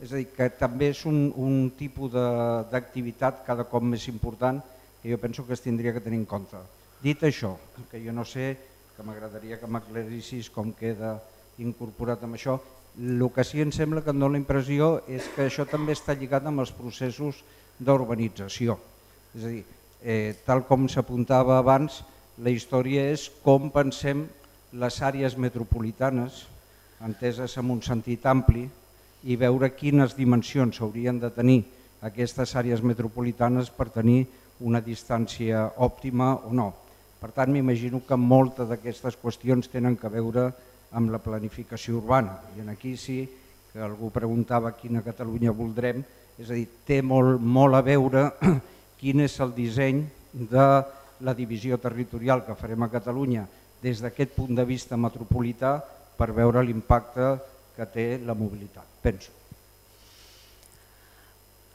És a dir, que també és un, un tipus d'activitat cada cop més important que jo penso que es tindria que tenir en compte. Dit això, que jo no sé, que m'agradaria que m'aclarissis com queda incorporat amb això, el que sí em sembla que em dóna la impressió és que això també està lligat amb els processos d'urbanització. És a dir, eh, tal com s'apuntava abans, la història és com pensem les àrees metropolitanes, enteses en un sentit ampli, i veure quines dimensions haurien de tenir aquestes àrees metropolitanes per tenir una distància òptima o no. Per tant, m'imagino que moltes d'aquestes qüestions tenen que veure amb la planificació urbana. I en aquí sí que algú preguntava quina Catalunya voldrem, és a dir, té molt, molt a veure (clears throat) quin és el disseny de la divisió territorial que farem a Catalunya des d'aquest punt de vista metropolità per veure l'impacte que té la mobilitat, penso.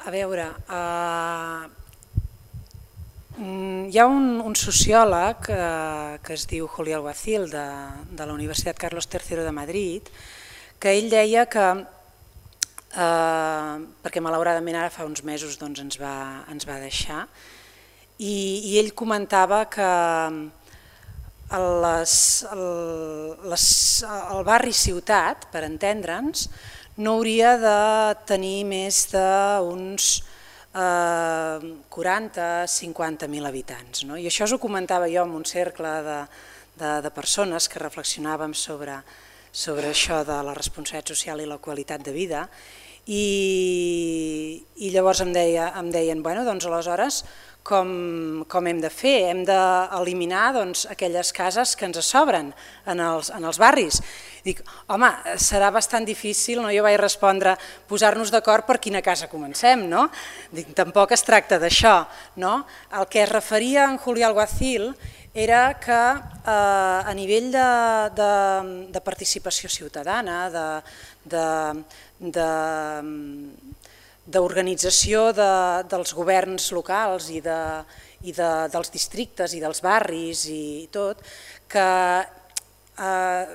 A veure, uh, Mm, hi ha un, un sociòleg eh, que es diu Julio Alguacil de, de la Universitat Carlos III de Madrid que ell deia que, eh, perquè malauradament ara fa uns mesos doncs, ens, va, ens va deixar, i, i ell comentava que les, les, el barri ciutat, per entendre'ns, no hauria de tenir més d'uns eh, 40-50.000 habitants. No? I això us ho comentava jo en un cercle de, de, de persones que reflexionàvem sobre, sobre això de la responsabilitat social i la qualitat de vida i, i llavors em, deia, em deien, bueno, doncs aleshores com, com hem de fer? Hem d'eliminar doncs, aquelles cases que ens sobren en els, en els barris. Dic, home, serà bastant difícil, no? jo vaig respondre, posar-nos d'acord per quina casa comencem, no? Dic, tampoc es tracta d'això, no? El que es referia en Julià Alguacil era que eh, a nivell de, de, de participació ciutadana, de, de, de d'organització de, dels governs locals i, de, i de, dels districtes i dels barris i tot, que eh,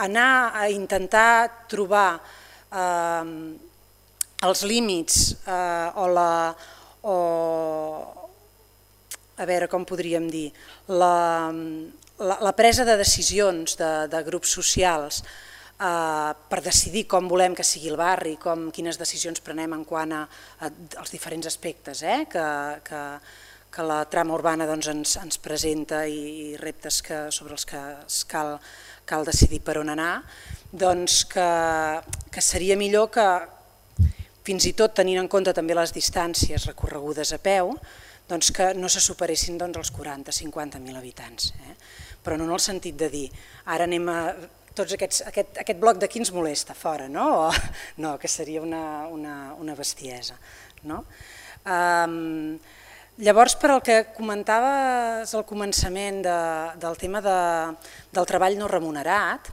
anar a intentar trobar eh, els límits eh, o la... O, a veure com podríem dir, la, la, la presa de decisions de, de grups socials, eh, per decidir com volem que sigui el barri, com, quines decisions prenem en quant a, als diferents aspectes eh, que, que, que la trama urbana doncs, ens, ens presenta i, i reptes que, sobre els que cal, cal decidir per on anar, doncs que, que seria millor que, fins i tot tenint en compte també les distàncies recorregudes a peu, doncs que no se superessin doncs, els 40-50.000 habitants. Eh? Però no en el sentit de dir, ara anem a tots aquests, aquest, aquest bloc d'aquí ens molesta fora, no? O, no, que seria una, una, una bestiesa. No? Um, llavors, per al que comentaves al començament de, del tema de, del treball no remunerat,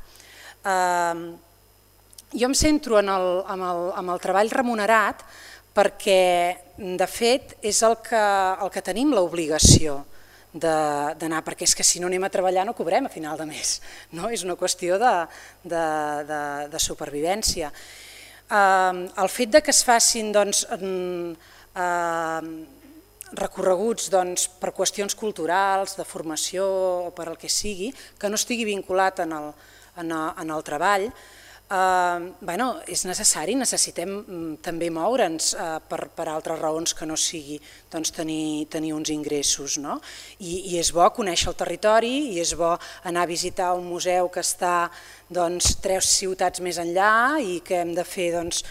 um, jo em centro en el, en el, en el treball remunerat perquè, de fet, és el que, el que tenim l'obligació d'anar, perquè és que si no anem a treballar no cobrem a final de mes, no? és una qüestió de, de, de, de supervivència. Eh, el fet de que es facin doncs, eh, recorreguts doncs, per qüestions culturals, de formació o per el que sigui, que no estigui vinculat en el, en en el treball, Uh, bueno, és necessari, necessitem mm, també moure'ns uh, per, per altres raons que no sigui doncs, tenir, tenir uns ingressos. No? I, I és bo conèixer el territori i és bo anar a visitar un museu que està doncs, tres ciutats més enllà i que hem de fer doncs,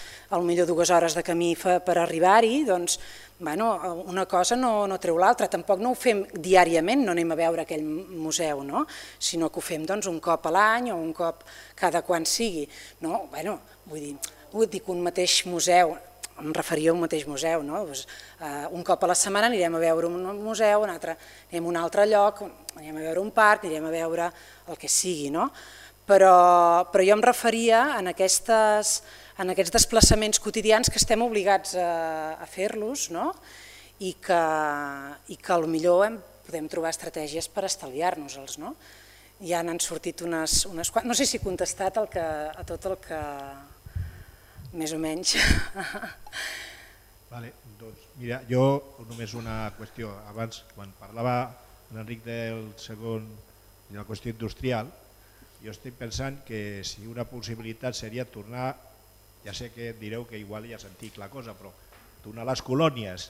millor dues hores de camí per arribar-hi, doncs, bueno, una cosa no, no treu l'altra, tampoc no ho fem diàriament, no anem a veure aquell museu, no? sinó que ho fem doncs, un cop a l'any o un cop cada quan sigui. No? Bueno, vull dir, vull dir que un mateix museu, em referia a un mateix museu, no? pues, uh, un cop a la setmana anirem a veure un museu, un altre, anem a un altre lloc, anirem a veure un parc, anirem a veure el que sigui, no? però, però jo em referia en aquestes en aquests desplaçaments quotidians que estem obligats a, a fer-los no? i que, i que millor hem, podem trobar estratègies per estalviar-nos-els. No? Ja n'han sortit unes, unes... No sé si he contestat el que, a tot el que més o menys. (laughs) Vale, doncs, mira, jo només una qüestió. Abans, quan parlava l'Enric del segon, de la qüestió industrial, jo estic pensant que si una possibilitat seria tornar ja sé que direu que igual ja és antic la cosa, però tornar a les colònies,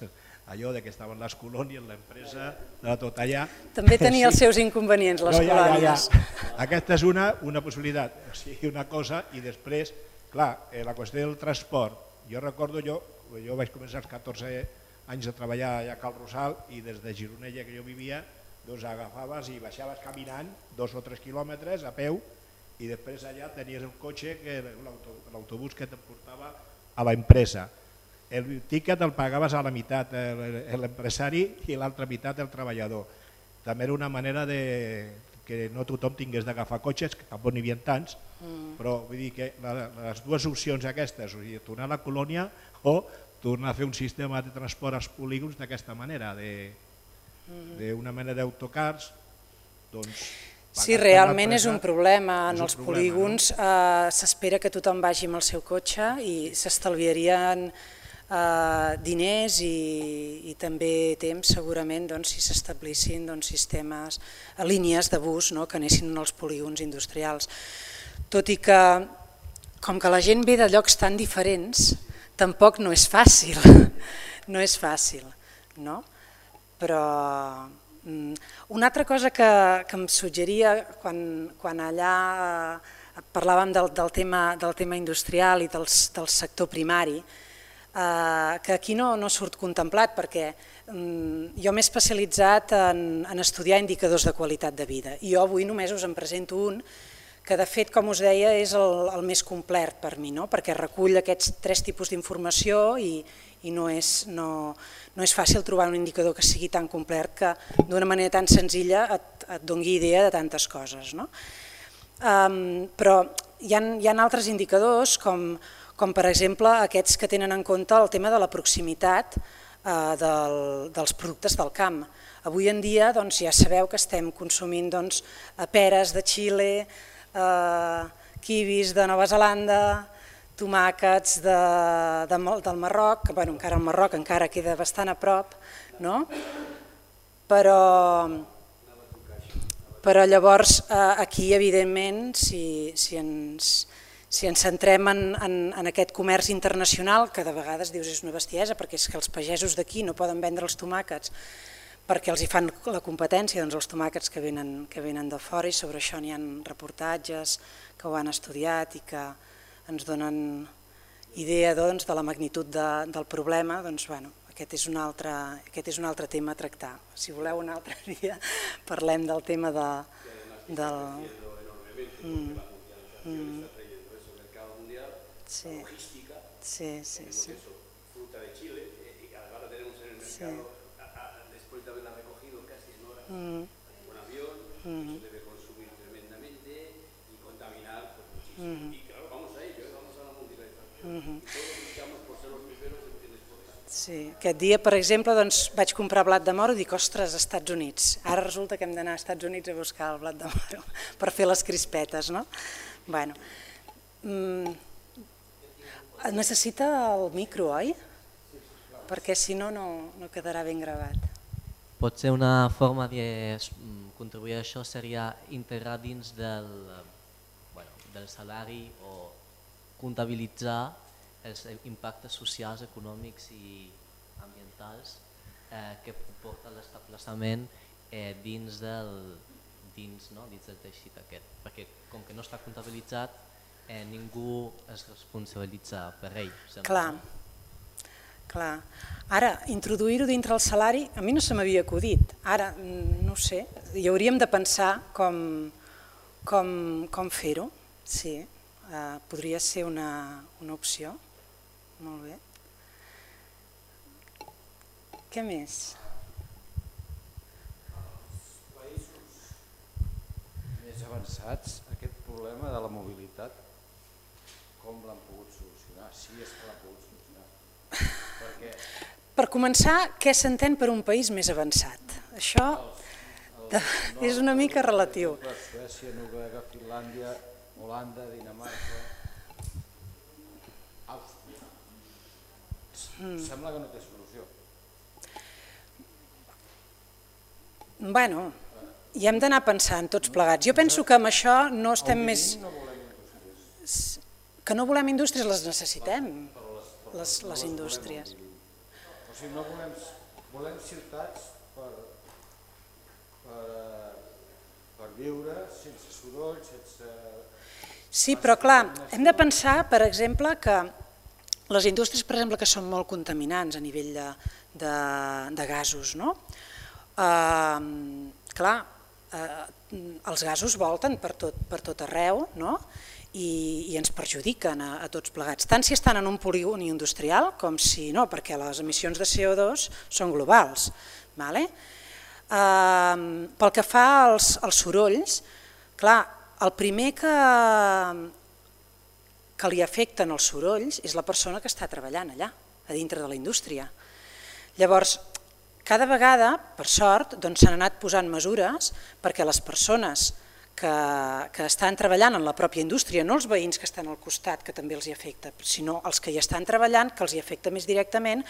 allò de que estaven les colònies, l'empresa, de tot allà... També tenia sí. els seus inconvenients, les no, ja, colònies. Ja, ja. Aquesta és una, una possibilitat, o sigui, una cosa, i després, clar, eh, la qüestió del transport, jo recordo, jo, jo vaig començar als 14 anys a treballar allà a Cal Rosal i des de Gironella que jo vivia, doncs agafaves i baixaves caminant dos o tres quilòmetres a peu i després allà tenies el cotxe, que l'autobús que t'emportava a l'empresa. El tiquet el pagaves a la meitat l'empresari i l'altra meitat el treballador. També era una manera de que no tothom tingués d'agafar cotxes, que tampoc n'hi havia tants, mm. però vull dir que la, les dues opcions aquestes, o sigui, tornar a la colònia o tornar a fer un sistema de transport als polígons d'aquesta manera, d'una mm. manera d'autocars, doncs Sí, realment és un problema. En els polígons no? eh, s'espera que tothom vagi amb el seu cotxe i s'estalviarien eh, diners i, i també temps segurament doncs, si s'establissin doncs, sistemes, línies de bus no? que anessin als polígons industrials. Tot i que, com que la gent ve de llocs tan diferents, tampoc no és fàcil, (laughs) no és fàcil, no? però. Una altra cosa que, que em suggeria quan, quan allà eh, parlàvem del, del, tema, del tema industrial i del, del sector primari, eh, que aquí no, no surt contemplat perquè mm, jo m'he especialitzat en, en estudiar indicadors de qualitat de vida i jo avui només us en presento un que de fet, com us deia, és el, el més complet per mi, no? perquè recull aquests tres tipus d'informació i, i no, és, no, no és fàcil trobar un indicador que sigui tan complet que d'una manera tan senzilla et, et dongui idea de tantes coses. No? Um, però hi ha, hi ha altres indicadors com, com per exemple aquests que tenen en compte el tema de la proximitat uh, del, dels productes del camp. Avui en dia doncs, ja sabeu que estem consumint doncs, peres de Xile, eh, kiwis de Nova Zelanda, tomàquets de, de, del Marroc, bueno, encara el Marroc encara queda bastant a prop, no? però, però llavors eh, aquí evidentment si, si, ens, si ens centrem en, en, en aquest comerç internacional, que de vegades dius és una bestiesa perquè és que els pagesos d'aquí no poden vendre els tomàquets perquè els hi fan la competència doncs, els tomàquets que venen, que venen de fora i sobre això n'hi ha reportatges que ho han estudiat i que ens donen idea doncs, de la magnitud de, del problema, doncs, bueno, aquest, és un altre, aquest és un altre tema a tractar. Si voleu un altre (laughs) dia parlem del tema de, del... Mm. Mm. Sí. Sí, sí, sí. Fruta de Chile y ahora tenemos en el mercado mm. un avión, mm. se debe consumir tremendamente y contaminar pues, muchísimo. Mm. Y claro, vamos a ello, ¿eh? vamos a la multilateralización. Mm -hmm. Todos luchamos por ser los primeros en exportar. Sí, aquest dia, per exemple, doncs, vaig comprar blat de moro i dic, ostres, Estats Units. Ara resulta que hem d'anar als Estats Units a buscar el blat de moro (laughs) per fer les crispetes, no? Bueno, mm, necessita el micro, oi? Perquè si no, no, no quedarà ben gravat. Potser una forma de mm, contribuir a això seria integrar dins del, bueno, del salari o comptabilitzar els impactes socials, econòmics i ambientals eh, que comporta l'establiment eh, dins, del, dins, no? dins del teixit aquest. Perquè com que no està comptabilitzat, eh, ningú es responsabilitza per ell. Clar. Clar. Ara, introduir-ho dintre el salari, a mi no se m'havia acudit. Ara, no sé, hi hauríem de pensar com, com, com fer-ho. Sí, uh, podria ser una, una opció. Molt bé. Què més? més avançats, aquest problema de la mobilitat, com l'han pogut solucionar? Si és que l'han pogut solucionar. Perquè... Per començar, què s'entén per un país més avançat? Això és una mica relatiu. Suècia, Noruega, Finlàndia, Holanda, Dinamarca, Àustria. Mm. Sembla que no té solució. Bueno, hi hem d'anar pensant tots plegats. Jo penso que amb això no estem més... Que no volem indústries, les necessitem, les, les indústries sigui, no volem, volem ciutats per, per, per viure sense soroll, sense... Sí, però clar, hem de pensar, per exemple, que les indústries, per exemple, que són molt contaminants a nivell de, de, de gasos, no? Eh, clar, eh, els gasos volten per tot, per tot arreu, no? i, i ens perjudiquen a, a tots plegats, tant si estan en un polígon industrial com si no, perquè les emissions de CO2 són globals. Vale? Uh, pel que fa als, als sorolls, clar, el primer que, que li afecten els sorolls és la persona que està treballant allà, a dintre de la indústria. Llavors, cada vegada, per sort, doncs s'han doncs anat posant mesures perquè les persones que, que estan treballant en la pròpia indústria, no els veïns que estan al costat, que també els hi afecta, sinó els que hi estan treballant, que els hi afecta més directament,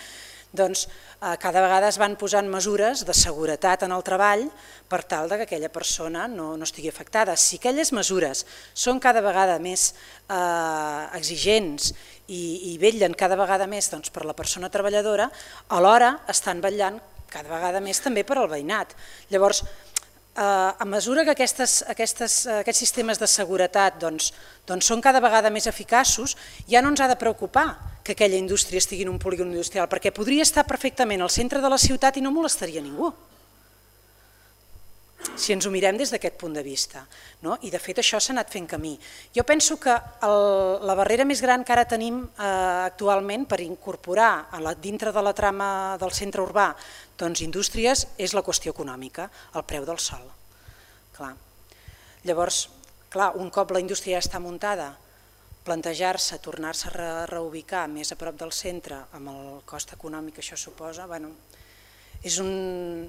doncs eh, cada vegada es van posant mesures de seguretat en el treball per tal de que aquella persona no, no estigui afectada. Si aquelles mesures són cada vegada més eh, exigents i, i vetllen cada vegada més doncs, per la persona treballadora, alhora estan vetllant cada vegada més també per al veïnat. Llavors, eh, a mesura que aquestes, aquestes, aquests sistemes de seguretat doncs, doncs són cada vegada més eficaços, ja no ens ha de preocupar que aquella indústria estigui en un polígon industrial, perquè podria estar perfectament al centre de la ciutat i no molestaria ningú si ens ho mirem des d'aquest punt de vista. No? I de fet això s'ha anat fent camí. Jo penso que el, la barrera més gran que ara tenim eh, actualment per incorporar a la, dintre de la trama del centre urbà doncs, indústries és la qüestió econòmica, el preu del sol. Clar. Llavors, clar, un cop la indústria ja està muntada, plantejar-se, tornar-se a reubicar més a prop del centre amb el cost econòmic que això suposa, bueno, és, un,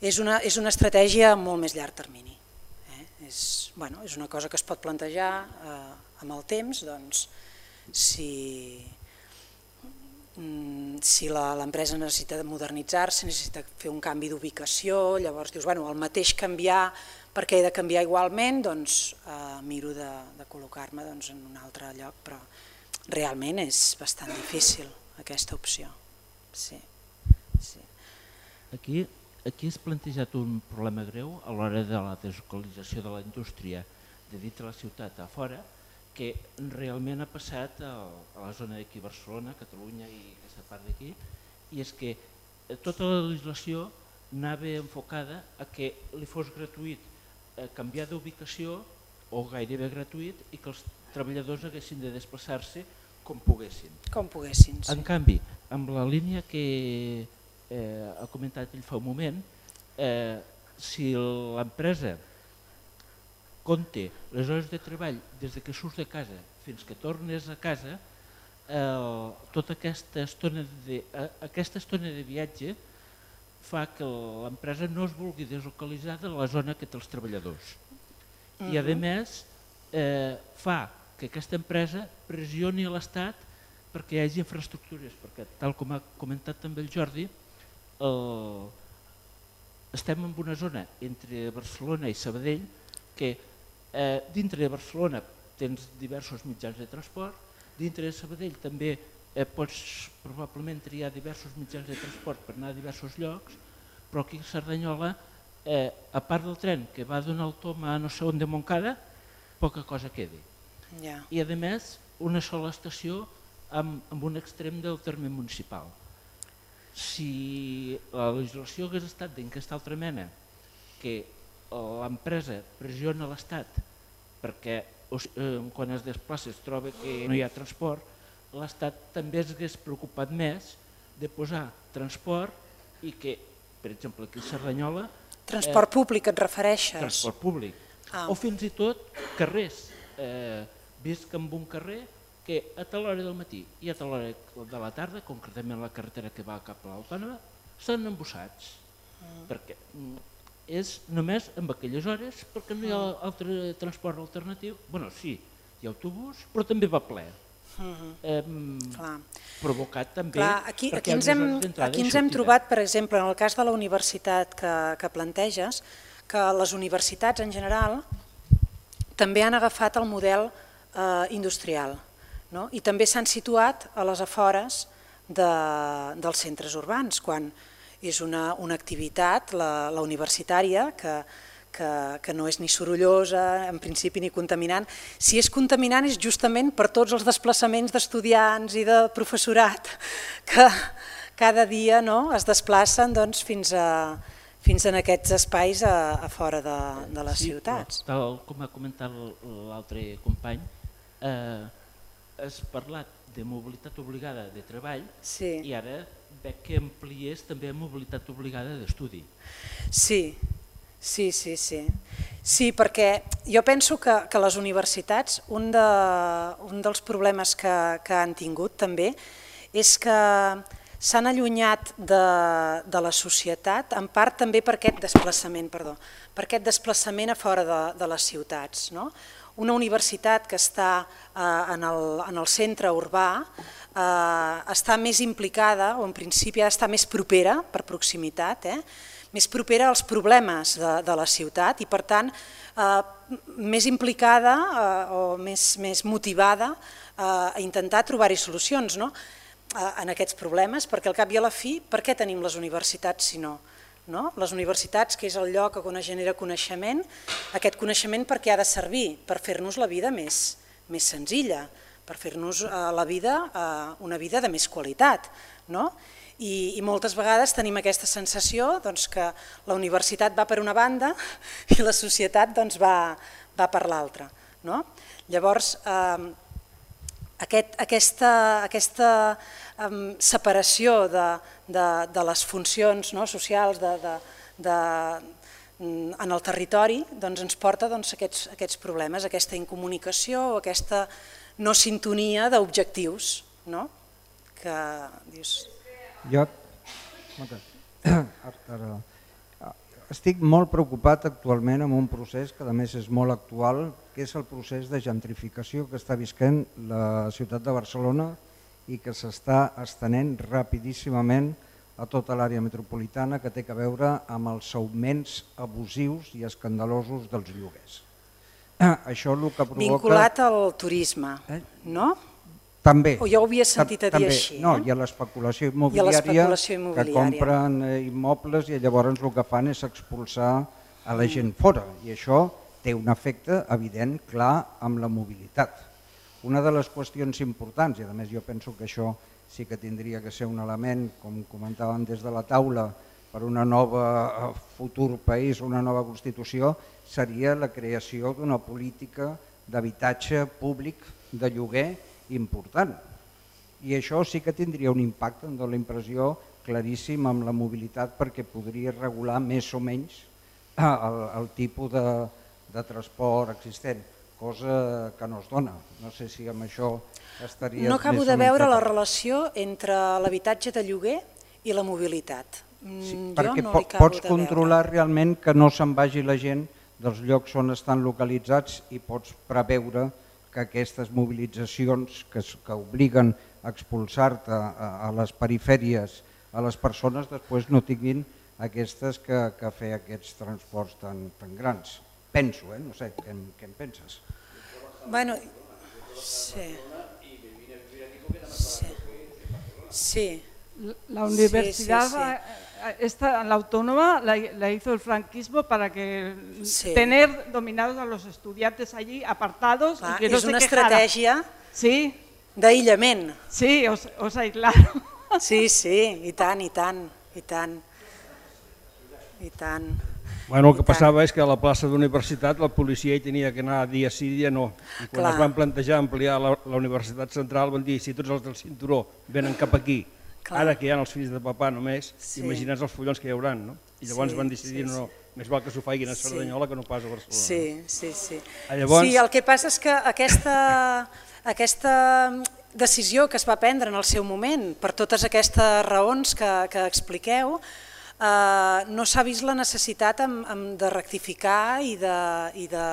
és, una, és una estratègia molt més llarg termini. Eh? És, bueno, és una cosa que es pot plantejar eh, amb el temps, doncs, si, mm, si l'empresa necessita modernitzar-se, necessita fer un canvi d'ubicació, llavors dius, bueno, el mateix canviar perquè he de canviar igualment, doncs eh, miro de, de col·locar-me doncs, en un altre lloc, però realment és bastant difícil aquesta opció. Sí. Sí. Aquí, aquí has plantejat un problema greu a l'hora de la deslocalització de la indústria de dintre la ciutat a fora, que realment ha passat a, a la zona d'aquí, Barcelona, Catalunya i aquesta part d'aquí, i és que eh, tota la legislació anava enfocada a que li fos gratuït eh, canviar d'ubicació o gairebé gratuït i que els treballadors haguessin de desplaçar-se com poguessin. Com poguessin, sí. En canvi, amb la línia que eh, ha comentat ell fa un moment, eh, si l'empresa compte les hores de treball des de que surts de casa fins que tornes a casa, eh, tota aquesta estona, de, eh, aquesta estona de viatge fa que l'empresa no es vulgui deslocalitzar de la zona que té els treballadors. Uh -huh. I a més eh, fa que aquesta empresa pressioni a l'Estat perquè hi hagi infraestructures, perquè tal com ha comentat també el Jordi, el, estem en una zona entre Barcelona i Sabadell que eh, dintre de Barcelona tens diversos mitjans de transport, dintre de Sabadell també eh, pots probablement triar diversos mitjans de transport per anar a diversos llocs, però aquí a Cerdanyola, eh, a part del tren que va donar el tom a no sé on de Montcada, poca cosa quedi. Yeah. I a més, una sola estació amb, amb un extrem del terme municipal. Si la legislació hagués estat d'aquesta altra mena, que l'empresa pressiona l'Estat perquè eh, quan es desplaça es troba que no hi ha transport, l'Estat també es hagués preocupat més de posar transport i que, per exemple, aquí a Cerdanyola... Transport eh, públic et refereixes? Transport públic. Ah. O fins i tot carrers. Eh, visc en un carrer que a tal hora del matí i a tal hora de la tarda, concretament la carretera que va cap a l'Autònoma, estan embossats. Mm. Perquè mm, és només en aquelles hores perquè no hi ha mm. altre transport alternatiu. bueno, sí, hi ha autobús, però també va ple. Uh -huh. eh, provocat també Clar, aquí, aquí ens hem, aquí ens hem trobat, per exemple, en el cas de la universitat que, que planteges, que les universitats en general també han agafat el model eh, industrial no? i també s'han situat a les afores de, dels centres urbans, quan és una, una activitat, la, la universitària, que, que, que no és ni sorollosa, en principi ni contaminant. Si és contaminant és justament per tots els desplaçaments d'estudiants i de professorat que cada dia no, es desplacen doncs, fins, a, fins en aquests espais a, a fora de, de les sí, ciutats. Tal com ha comentat l'altre company, eh, has parlat de mobilitat obligada de treball sí. i ara veig que amplies també mobilitat obligada d'estudi. Sí, Sí, sí, sí. Sí, perquè jo penso que, que les universitats, un, de, un dels problemes que, que han tingut també és que s'han allunyat de, de la societat, en part també per aquest desplaçament, perdó, per aquest desplaçament a fora de, de les ciutats. No? Una universitat que està eh, en, el, en el centre urbà eh, està més implicada, o en principi ha d'estar més propera, per proximitat, eh? més propera als problemes de, de la ciutat i per tant eh, més implicada eh, o més, més motivada eh, a intentar trobar-hi solucions. No? en aquests problemes, perquè al cap i a la fi, per què tenim les universitats si no? No? Les universitats, que és el lloc on es genera coneixement, aquest coneixement per què ha de servir? Per fer-nos la vida més, més senzilla, per fer-nos eh, la vida eh, una vida de més qualitat. No? I, I moltes vegades tenim aquesta sensació doncs, que la universitat va per una banda (laughs) i la societat doncs, va, va per l'altra. No? Llavors, eh, aquest, aquesta, aquesta um, separació de, de, de les funcions no, socials de, de, de, mm, en el territori doncs ens porta doncs, aquests, aquests problemes, aquesta incomunicació o aquesta no sintonia d'objectius. No? Que dius... Jo (coughs) (coughs) estic molt preocupat actualment amb un procés que a més és molt actual, que és el procés de gentrificació que està visquent la ciutat de Barcelona i que s'està estenent rapidíssimament a tota l'àrea metropolitana que té a veure amb els augments abusius i escandalosos dels lloguers. (clears throat) Això el que provoca... Vinculat al turisme, eh? no? També. O jo ho havia sentit a dir també, així. No, eh? i a l'especulació immobiliària, immobiliària, que compren eh, immobles i llavors el que fan és expulsar a la gent fora i això té un efecte evident, clar, amb la mobilitat. Una de les qüestions importants, i a més jo penso que això sí que tindria que ser un element, com comentàvem des de la taula, per una nova eh, futur país, una nova Constitució, seria la creació d'una política d'habitatge públic de lloguer important. I això sí que tindria un impacte, em dóna la impressió, claríssim amb la mobilitat perquè podria regular més o menys eh, el, el tipus de, de transport existent, cosa que no es dona. No sé si amb això estaria... No acabo de veure la relació entre l'habitatge de lloguer i la mobilitat. Mm, sí, perquè no pots controlar veure. realment que no se'n vagi la gent dels llocs on estan localitzats i pots preveure que aquestes mobilitzacions que, que obliguen a expulsar-te a, a les perifèries a les persones després no tinguin aquestes que, que fer aquests transports tan, tan grans. Penso, eh? no sé, què, què en penses? Bueno, sí. Sí. sí. La universidad sí, sí, sí. Esta, la autónoma la, la, hizo el franquismo para que sí. tener dominados a los estudiantes allí, apartados. Clar, y que no és una estratègia sí. d'aïllament. Sí, os, os aïslaron. (laughs) Sí, sí, i tant, i tant, i tant. I tant. Bueno, el que passava és que a la plaça d'universitat la policia hi tenia que anar dia sí, dia no. I quan Clar. es van plantejar ampliar la, la universitat central van dir si tots els del cinturó venen cap aquí Clar. Ara que hi ha els fills de papà només, sí. imagina't els follons que hi haurà, no? I llavors sí, van decidir, sí, no, no, més val que s'ho faiguin a Cerdanyola sí. que no pas a Barcelona. Sí, sí, sí. Ah, llavors... Sí, el que passa és que aquesta, (laughs) aquesta decisió que es va prendre en el seu moment, per totes aquestes raons que, que expliqueu, eh, no s'ha vist la necessitat amb, amb de rectificar i de, i de,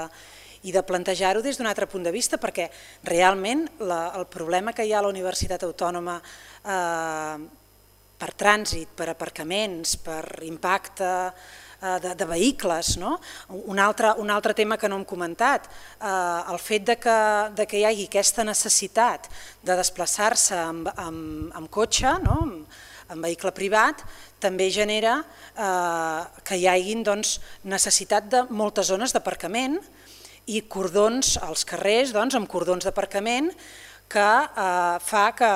i de plantejar-ho des d'un altre punt de vista, perquè realment la, el problema que hi ha a la Universitat Autònoma eh, per trànsit, per aparcaments, per impacte eh, de, de vehicles. No? Un, altre, un altre tema que no hem comentat, eh, el fet de que, de que hi hagi aquesta necessitat de desplaçar-se amb, amb, amb cotxe, no? amb, amb vehicle privat, també genera eh, que hi hagi doncs, necessitat de moltes zones d'aparcament i cordons als carrers doncs, amb cordons d'aparcament que eh, fa que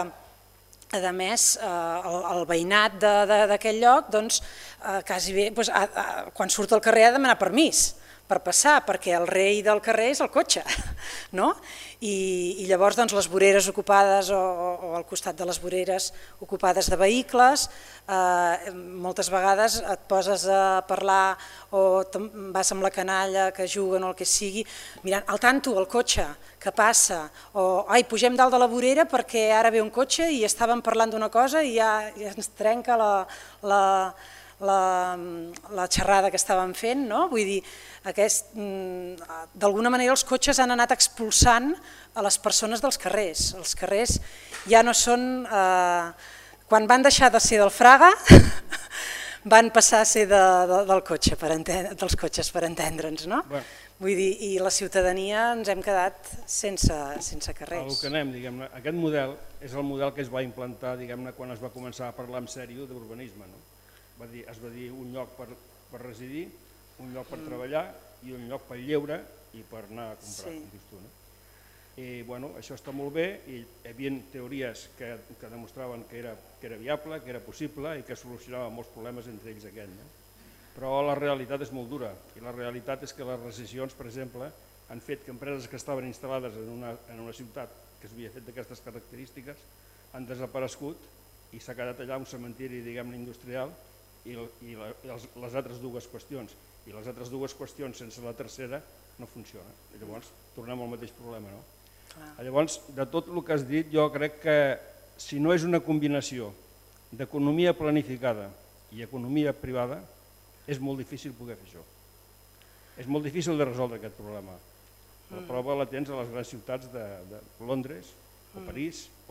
a més, eh, el, el veïnat d'aquell lloc, doncs, eh, quasi bé, doncs, a, a, quan surt al carrer ha de demanar permís per passar, perquè el rei del carrer és el cotxe. (laughs) no? I, i llavors doncs, les voreres ocupades o, o al costat de les voreres ocupades de vehicles, eh, moltes vegades et poses a parlar o vas amb la canalla que juguen o el que sigui, mirant al tanto el cotxe que passa, o ai, pugem dalt de la vorera perquè ara ve un cotxe i estàvem parlant d'una cosa i ja, ja ens trenca la, la, la, la xerrada que estàvem fent, no? vull dir, mm, d'alguna manera els cotxes han anat expulsant a les persones dels carrers. Els carrers ja no són... Eh, quan van deixar de ser del Fraga, (laughs) van passar a ser de, de, del cotxe, per entendre, dels cotxes, per entendre'ns. No? Bueno. Vull dir, i la ciutadania ens hem quedat sense, sense carrers. El que anem, diguem aquest model és el model que es va implantar diguem-ne quan es va començar a parlar en sèrio d'urbanisme. No? Va dir, es va dir un lloc per, per residir, un lloc per mm. treballar i un lloc per lleure i per anar a comprar, sí. dius tu. No? I bueno, això està molt bé i hi havia teories que, que demostraven que era, que era viable, que era possible i que solucionava molts problemes entre ells aquest. No? Però la realitat és molt dura i la realitat és que les recessions, per exemple, han fet que empreses que estaven instal·lades en una, en una ciutat que s'havia fet d'aquestes característiques han desaparegut i s'ha quedat allà un cementiri diguem industrial i, i, la, les, les altres dues qüestions. I les altres dues qüestions sense la tercera no funciona. I llavors tornem al mateix problema. No? Clar. Llavors, de tot el que has dit, jo crec que si no és una combinació d'economia planificada i economia privada, és molt difícil poder fer això. És molt difícil de resoldre aquest problema. La mm. prova la tens a les grans ciutats de, de Londres, o mm.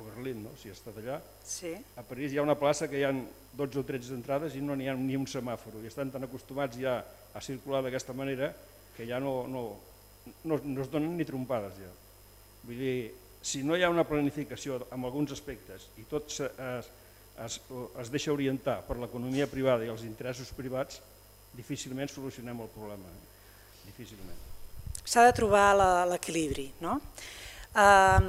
O Berlín, no? si has estat allà. Sí. A París hi ha una plaça que hi ha 12 o 13 entrades i no n'hi ha ni un semàforo, i estan tan acostumats ja a circular d'aquesta manera que ja no, no, no, no es donen ni trompades ja. Vull dir, si no hi ha una planificació en alguns aspectes i tot es, es, es deixa orientar per l'economia privada i els interessos privats, difícilment solucionem el problema. Eh? Difícilment. S'ha de trobar l'equilibri. No? Um,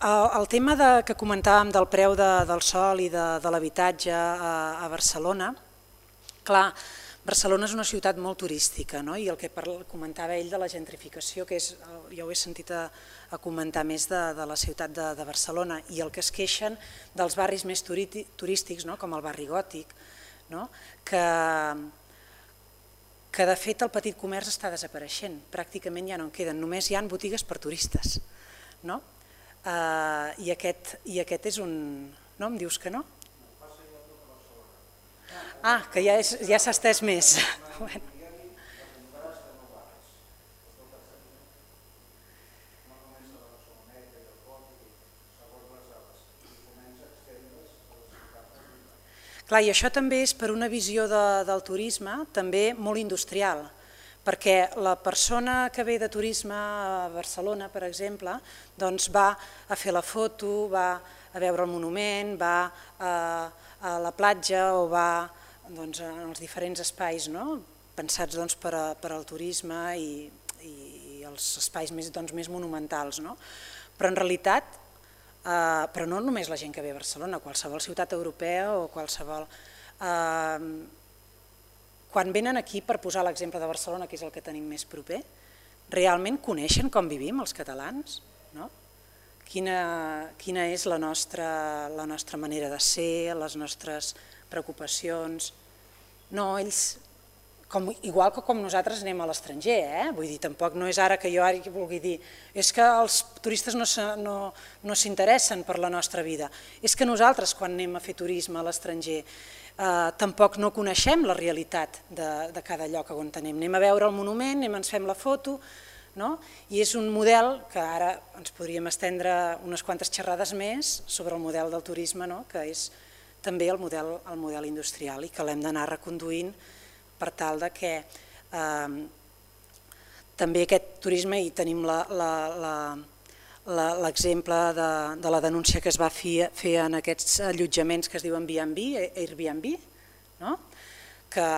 el, tema de, que comentàvem del preu de, del sol i de, de l'habitatge a, a Barcelona, clar, Barcelona és una ciutat molt turística no? i el que comentava ell de la gentrificació, que és, ja ho he sentit a, a comentar més de, de la ciutat de, de Barcelona i el que es queixen dels barris més turístics, no? com el barri gòtic, no? que, que de fet el petit comerç està desapareixent, pràcticament ja no en queden, només hi han botigues per turistes. No? Uh, i, aquest, I aquest és un... No, em dius que no? Ah, que ja s'ha ja estès més. (laughs) bueno. Clar, i això també és per una visió de, del turisme també molt industrial perquè la persona que ve de turisme a Barcelona, per exemple, doncs va a fer la foto, va a veure el monument, va a, a la platja o va doncs, en els diferents espais no? pensats doncs, per, a, per al turisme i, i els espais més, doncs, més monumentals. No? Però en realitat, eh, però no només la gent que ve a Barcelona, qualsevol ciutat europea o qualsevol... Eh, quan venen aquí, per posar l'exemple de Barcelona, que és el que tenim més proper, realment coneixen com vivim els catalans? No? Quina, quina és la nostra, la nostra manera de ser, les nostres preocupacions? No, ells, com, igual que com nosaltres anem a l'estranger, eh? vull dir, tampoc no és ara que jo ara vulgui dir, és que els turistes no s'interessen no, no per la nostra vida, és que nosaltres quan anem a fer turisme a l'estranger eh, tampoc no coneixem la realitat de, de cada lloc on anem. Anem a veure el monument, anem, ens fem la foto, no? i és un model que ara ens podríem estendre unes quantes xerrades més sobre el model del turisme, no? que és també el model, el model industrial i que l'hem d'anar reconduint per tal de que eh, també aquest turisme i tenim la, la, la, l'exemple de, de la denúncia que es va fer, fer en aquests allotjaments que es diuen B&B, Airbnb, no? que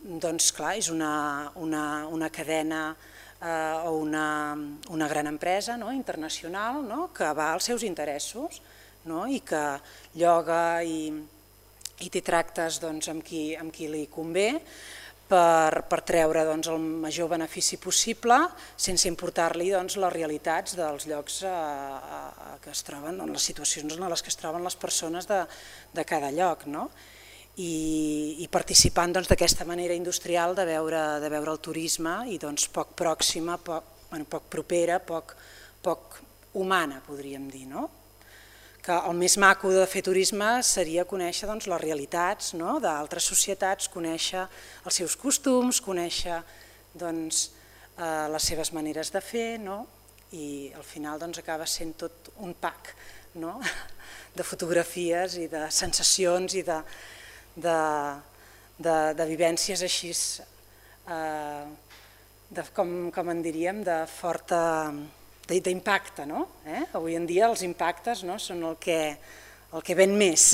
doncs, clar, és una, una, una cadena eh, o una, una gran empresa no? internacional no? que va als seus interessos no? i que lloga i, i té tractes doncs, amb, qui, amb qui li convé, per, per treure doncs, el major benefici possible sense importar-li doncs, les realitats dels llocs a, a, a que es troben, en les situacions en les que es troben les persones de, de cada lloc. No? I, i participant doncs, d'aquesta doncs, manera industrial de veure, de veure el turisme i doncs, poc pròxima, poc, bueno, poc propera, poc, poc humana, podríem dir. No? Que el més maco de fer turisme seria conèixer doncs, les realitats no? d'altres societats, conèixer els seus costums, conèixer doncs, eh, les seves maneres de fer, no? i al final doncs, acaba sent tot un pack no? (laughs) de fotografies i de sensacions i de, de, de, de vivències així, eh, de, com, com en diríem, de forta d'impacte. No? Eh? Avui en dia els impactes no? són el que, el que ven més,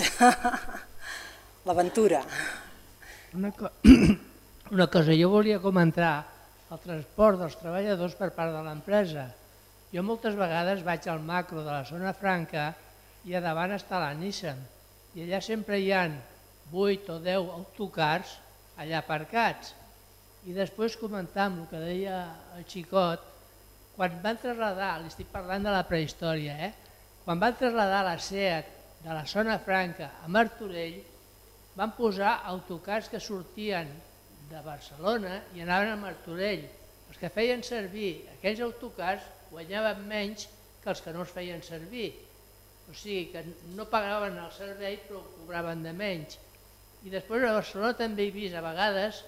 (laughs) l'aventura. Una, co (clears throat) una cosa, jo volia comentar el transport dels treballadors per part de l'empresa. Jo moltes vegades vaig al macro de la zona franca i a davant està la Nissan i allà sempre hi han 8 o 10 autocars allà aparcats. I després comentar amb el que deia el xicot, quan van trasladar, li estic parlant de la prehistòria, eh? quan van trasladar la SEAT de la zona franca a Martorell, van posar autocars que sortien de Barcelona i anaven a Martorell. Els que feien servir aquells autocars guanyaven menys que els que no els feien servir. O sigui que no pagaven el servei però cobraven de menys. I després a Barcelona també he vist a vegades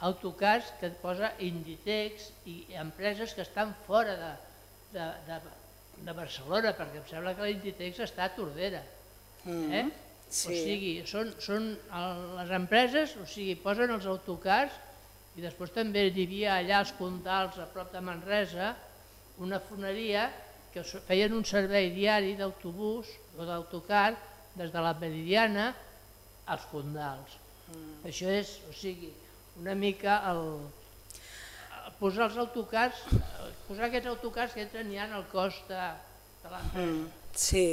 autocars que posa Inditex i empreses que estan fora de, de, de, de Barcelona, perquè em sembla que l'Inditex està a Tordera. Mm, eh? sí. O sigui, són, són les empreses, o sigui, posen els autocars i després també hi havia allà als Condals, a prop de Manresa, una foneria que feien un servei diari d'autobús o d'autocar des de la Meridiana als Condals. Mm. Això és, o sigui, una mica el, posar els autocars, posar aquests autocars que entren ja en el cost de, de l'empresa. Mm, sí,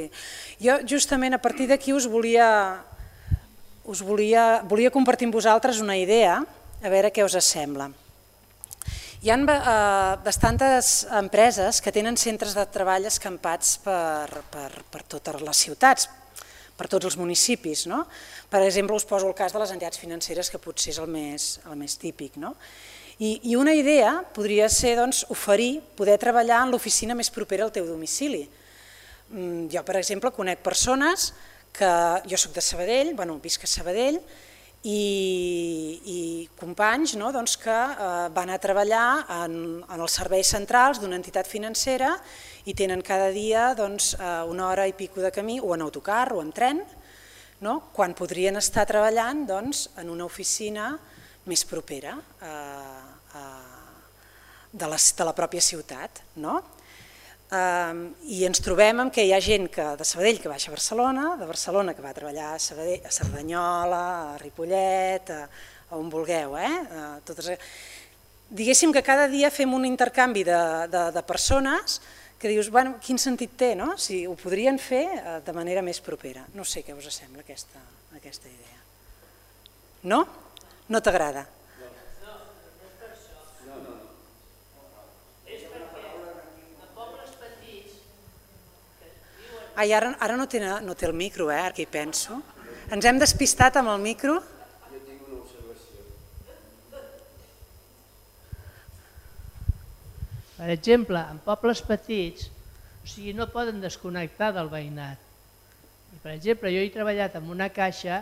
jo justament a partir d'aquí us volia, us volia, volia compartir amb vosaltres una idea, a veure què us sembla. Hi ha eh, bastantes empreses que tenen centres de treball escampats per, per, per totes les ciutats, per tots els municipis. No? Per exemple, us poso el cas de les entitats financeres, que potser és el més, el més típic. No? I, I una idea podria ser doncs, oferir, poder treballar en l'oficina més propera al teu domicili. Mm, jo, per exemple, conec persones que jo sóc de Sabadell, bueno, visc a Sabadell, i, i companys no, doncs que eh, van a treballar en, en els serveis centrals d'una entitat financera i tenen cada dia doncs, eh, una hora i pico de camí o en autocar o en tren, no? quan podrien estar treballant doncs, en una oficina més propera eh, eh, de, la, de la pròpia ciutat. No? i ens trobem amb que hi ha gent que, de Sabadell que baixa a Barcelona, de Barcelona que va a treballar a, Sabadell, a Cerdanyola, a Ripollet, a, a on vulgueu. Eh? A totes... Diguéssim que cada dia fem un intercanvi de, de, de persones que dius, bueno, quin sentit té, no? si ho podrien fer eh, de manera més propera. No sé què us sembla aquesta, aquesta idea. No? No t'agrada? Ai, ara, ara no, té, no té el micro, eh, ara que hi penso. Ens hem despistat amb el micro? Jo tinc una observació. Per exemple, en pobles petits, o sigui, no poden desconnectar del veïnat. I, per exemple, jo he treballat en una caixa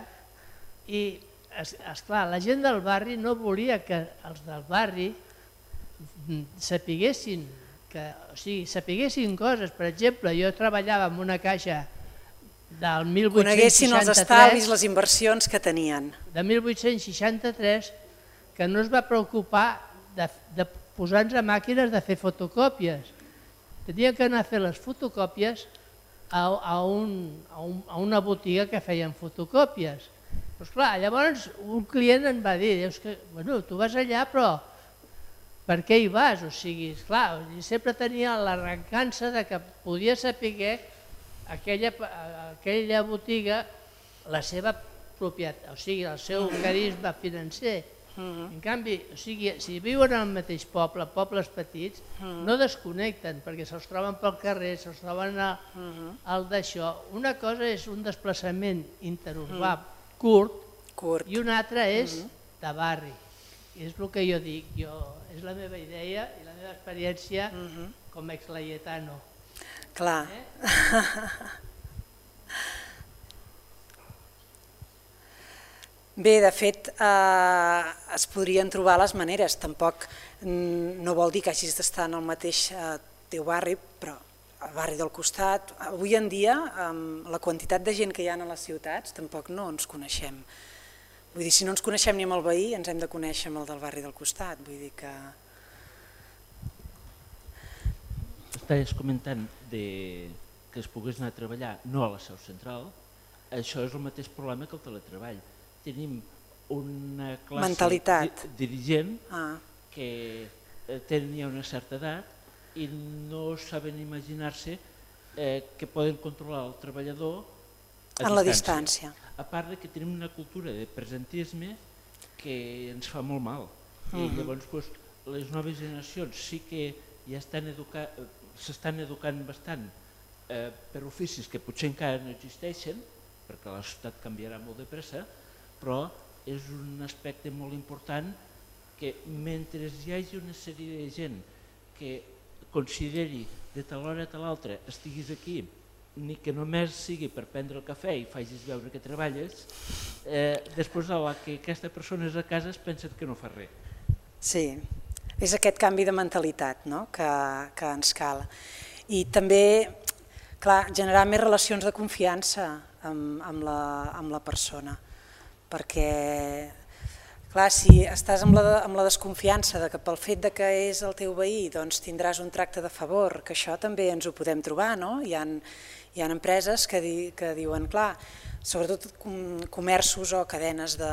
i, és, esclar, la gent del barri no volia que els del barri sapiguessin que o sigui, sapiguessin coses. Per exemple, jo treballava en una caixa del 1863... Coneguessin els estalvis, les inversions que tenien. De 1863, que no es va preocupar de, de posar-nos a màquines de fer fotocòpies. Tenien que anar a fer les fotocòpies a, a, un, a, un, a una botiga que feien fotocòpies. Però esclar, llavors un client em va dir, que, bueno, tu vas allà però per què hi vas? O sigui, esclar, sempre tenia l'arrencança de que podia saber aquella, aquella botiga la seva propietat, o sigui, el seu carisma financer. Uh -huh. En canvi, o sigui, si viuen al mateix poble, pobles petits, uh -huh. no desconnecten perquè se'ls troben pel carrer, se'ls troben a, uh -huh. al d'això. Una cosa és un desplaçament interurbà uh -huh. curt, curt i una altra és uh -huh. de barri. I és el que jo dic, jo, és la meva idea i la meva experiència uh -huh. com a ex-laietano. Clar. Eh? (laughs) Bé, de fet, eh, es podrien trobar les maneres. Tampoc mm, no vol dir que hagis d'estar en el mateix eh, teu barri, però al barri del costat. Avui en dia, amb la quantitat de gent que hi ha a les ciutats, tampoc no ens coneixem. Vull dir, si no ens coneixem ni amb el veí, ens hem de conèixer amb el del barri del costat. Vull dir que... Estaves comentant de que es pogués anar a treballar no a la seu central, això és el mateix problema que el teletreball tenim una classe Mentalitat. dirigent ah. que eh, tenia una certa edat i no saben imaginar-se eh, que poden controlar el treballador a en la distància. A part de que tenim una cultura de presentisme que ens fa molt mal. Uh -huh. I llavors pues, les noves generacions sí que ja estan educa s'estan educant bastant eh, per oficis que potser encara no existeixen, perquè la societat canviarà molt de pressa, però és un aspecte molt important que mentre hi hagi una sèrie de gent que consideri de tal hora a tal altra estiguis aquí ni que només sigui per prendre el cafè i facis veure que treballes, eh, després a la que aquesta persona és a casa es pensa que no fa res. Sí, és aquest canvi de mentalitat no? que, que ens cal. I també clar, generar més relacions de confiança amb, amb, la, amb la persona perquè clar, si estàs amb la, amb la desconfiança de que pel fet de que és el teu veí doncs tindràs un tracte de favor, que això també ens ho podem trobar, no? hi, ha, hi ha empreses que, di, que diuen, clar, sobretot comerços o cadenes de,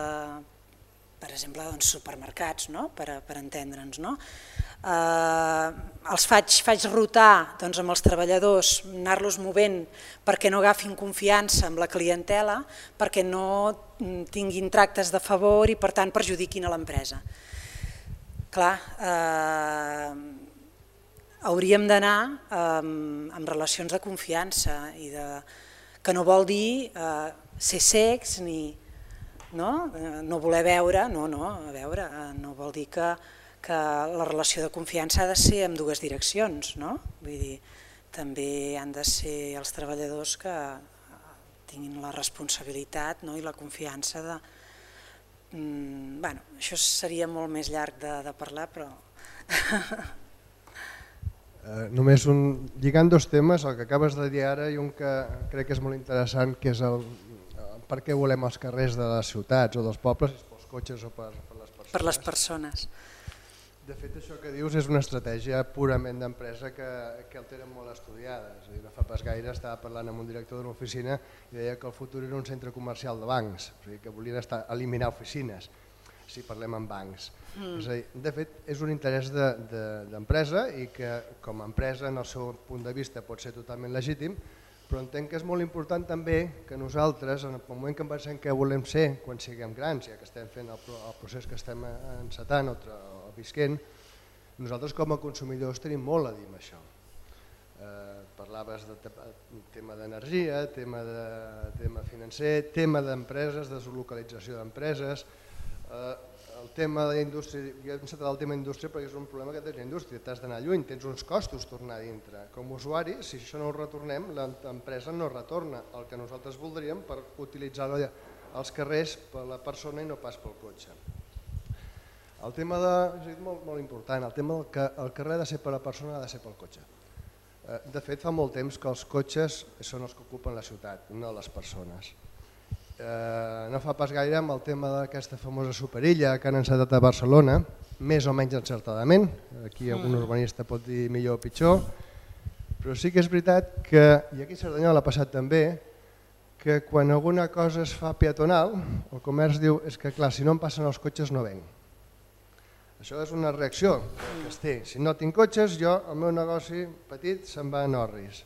per exemple, doncs, supermercats, no? per, per entendre'ns. No? eh, els faig, faig rotar doncs, amb els treballadors, anar-los movent perquè no agafin confiança amb la clientela, perquè no tinguin tractes de favor i per tant perjudiquin a l'empresa. Clar, eh, hauríem d'anar amb, amb relacions de confiança i de, que no vol dir eh, ser secs ni no, no voler veure, no, no, a veure, no vol dir que que la relació de confiança ha de ser en dues direccions, no? Vull dir, també han de ser els treballadors que tinguin la responsabilitat no? i la confiança de... Mm, bueno, això seria molt més llarg de, de parlar, però... (laughs) eh, només un, lligant dos temes, el que acabes de dir ara i un que crec que és molt interessant, que és el, per què volem els carrers de les ciutats o dels pobles, pels cotxes o per, per les persones. Per les persones. De fet, això que dius és una estratègia purament d'empresa que, que el tenen molt estudiada. És a dir, no fa pas gaire estava parlant amb un director d'una oficina i deia que el futur era un centre comercial de bancs, o sigui, que volien estar, eliminar oficines, si parlem en bancs. Mm. És a dir, de fet, és un interès d'empresa de, de, i que com a empresa, en el seu punt de vista, pot ser totalment legítim, però entenc que és molt important també que nosaltres, en el moment que pensem que volem ser quan siguem grans, ja que estem fent el, el procés que estem encetant o, visquent, nosaltres com a consumidors tenim molt a dir amb això. Eh, parlaves de tema d'energia, tema, de, tema financer, tema d'empreses, deslocalització d'empreses, eh, el tema de la indústria, jo he pensat el tema d'indústria perquè és un problema que tens la indústria, t'has d'anar lluny, tens uns costos tornar a dintre. Com a usuari, si això no ho retornem, l'empresa no retorna el que nosaltres voldríem per utilitzar els carrers per la persona i no pas pel cotxe. El tema de, és molt, molt important, el tema que el carrer ha de ser per la persona, ha de ser pel cotxe. Eh, de fet, fa molt temps que els cotxes són els que ocupen la ciutat, no les persones. Eh, no fa pas gaire amb el tema d'aquesta famosa superilla que han encetat a Barcelona, més o menys encertadament, aquí algun mm. urbanista pot dir millor o pitjor, però sí que és veritat que, i aquí a Cerdanyola ha passat també, que quan alguna cosa es fa peatonal, el comerç diu és que clar, si no em passen els cotxes no venc. Això és una reacció que es té. Si no tinc cotxes, jo, el meu negoci petit se'n va a Norris.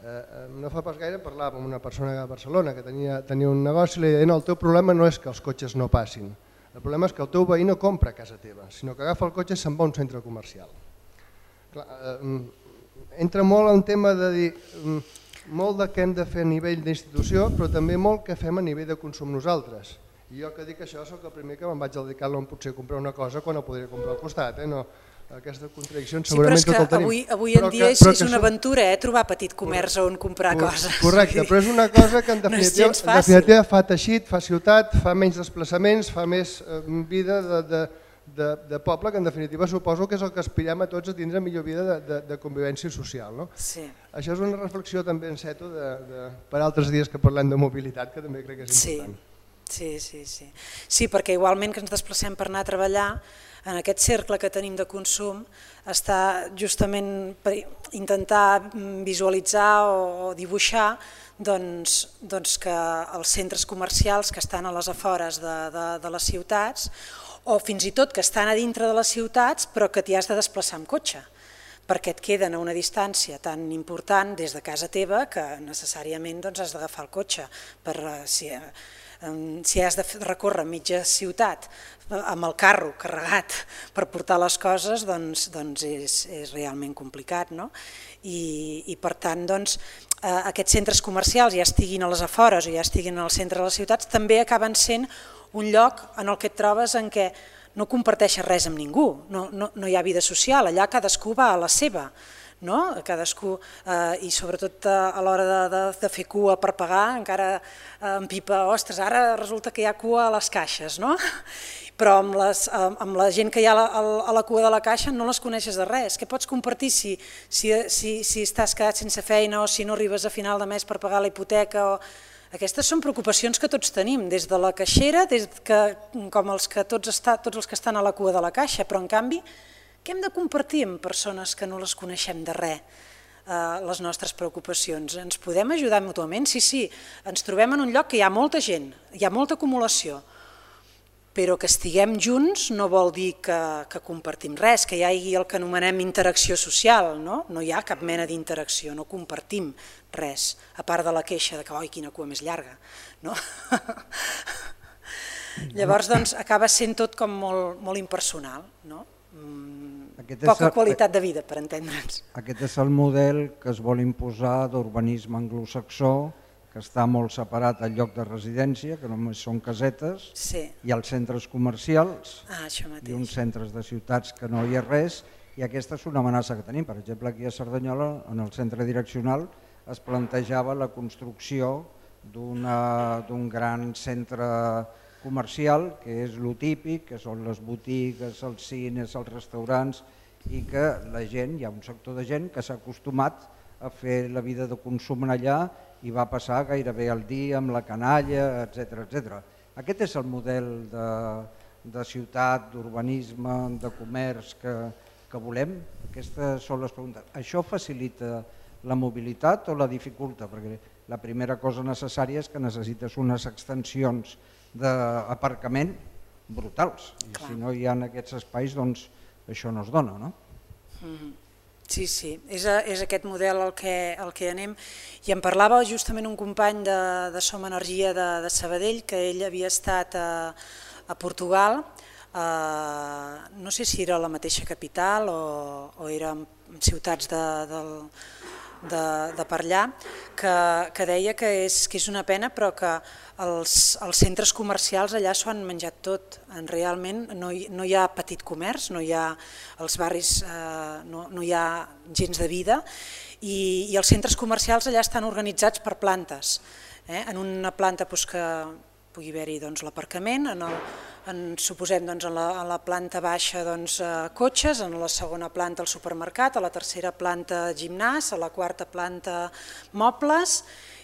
Eh, eh, no fa pas gaire parlava amb una persona de Barcelona que tenia, tenia un negoci i li deia no, el teu problema no és que els cotxes no passin, El problema és que el teu veí no compra a casa teva, sinó que agafa el cotxe i se'n va a un centre comercial. Clar, eh, entra molt en tema de dir mm, molt de què hem de fer a nivell d'institució, però també molt que fem a nivell de consum nosaltres. I jo que dic això sóc el primer que me'n vaig al Decathlon potser a comprar una cosa quan no podria comprar al costat. Eh? No, aquesta contradicció segurament sí, tot el tenim. Avui, avui en dia és, és una aventura eh, trobar petit comerç on comprar coses. Correcte, però és una cosa que en (laughs) definitiva, no en definitiva fa teixit, fa ciutat, fa menys desplaçaments, fa més eh, vida de, de, de, de poble, que en definitiva suposo que és el que aspirem a tots a tindre millor vida de, de, de convivència social. No? Sí. Això és una reflexió també enceto de, de, per altres dies que parlem de mobilitat, que també crec que és important. Sí, sí, sí. Sí, sí perquè igualment que ens desplacem per anar a treballar, en aquest cercle que tenim de consum està justament per intentar visualitzar o dibuixar doncs, doncs que els centres comercials que estan a les afores de, de, de les ciutats o fins i tot que estan a dintre de les ciutats però que t'hi has de desplaçar amb cotxe perquè et queden a una distància tan important des de casa teva que necessàriament doncs, has d'agafar el cotxe per, eh, si, si has de recórrer mitja ciutat amb el carro carregat (laughs) per portar les coses doncs, doncs és, és realment complicat. No? I, I per tant doncs, eh, aquests centres comercials ja estiguin a les afores o ja estiguin al centre de les ciutats també acaben sent un lloc en el que et trobes en què no comparteixes res amb ningú, no, no, no hi ha vida social, allà cadascú va a la seva no? cadascú, eh, i sobretot eh, a l'hora de, de, de fer cua per pagar, encara eh, en pipa, ostres, ara resulta que hi ha cua a les caixes, no? (laughs) però amb, les, amb la gent que hi ha a la, a la cua de la caixa no les coneixes de res. Què pots compartir si, si, si, si estàs quedat sense feina o si no arribes a final de mes per pagar la hipoteca? O... Aquestes són preocupacions que tots tenim, des de la caixera, des que, com els que tots, està, tots els que estan a la cua de la caixa, però en canvi què hem de compartir amb persones que no les coneixem de res? Eh, les nostres preocupacions. Ens podem ajudar mútuament? Sí, sí, ens trobem en un lloc que hi ha molta gent, hi ha molta acumulació, però que estiguem junts no vol dir que, que compartim res, que hi hagi el que anomenem interacció social, no? no hi ha cap mena d'interacció, no compartim res, a part de la queixa de que oi, quina cua més llarga. No? (laughs) Llavors doncs, acaba sent tot com molt, molt impersonal. No? Aquest poca el, qualitat de vida, per entendre'ns. Aquest és el model que es vol imposar d'urbanisme anglosaxó, que està molt separat al lloc de residència, que només són casetes, sí. i els centres comercials, ah, i uns centres de ciutats que no hi ha res, i aquesta és una amenaça que tenim. Per exemple, aquí a Cerdanyola, en el centre direccional, es plantejava la construcció d'un gran centre comercial, que és lo típic, que són les botigues, els cines, els restaurants, i que la gent, hi ha un sector de gent que s'ha acostumat a fer la vida de consum allà i va passar gairebé el dia amb la canalla, etc etc. Aquest és el model de, de ciutat, d'urbanisme, de comerç que, que volem? Aquestes són les preguntes. Això facilita la mobilitat o la dificulta? Perquè la primera cosa necessària és que necessites unes extensions d'aparcament brutals. I Clar. si no hi ha aquests espais, doncs això no es dona. No? Mm -hmm. Sí, sí, és, a, és aquest model al que, al que anem. I em parlava justament un company de, de Som Energia de, de Sabadell, que ell havia estat a, a Portugal, eh, no sé si era la mateixa capital o, o era en ciutats de, del, de, de per allà, que, que deia que és, que és una pena però que els, els centres comercials allà s'ho han menjat tot, en realment no hi, no hi ha petit comerç, no hi ha els barris, eh, no, no hi ha gens de vida i, i els centres comercials allà estan organitzats per plantes. Eh? En una planta doncs, que pugui haver-hi doncs, l'aparcament, en, el, en, suposem doncs, en, la, en la planta baixa doncs, eh, cotxes, en la segona planta el supermercat, a la tercera planta gimnàs, a la quarta planta mobles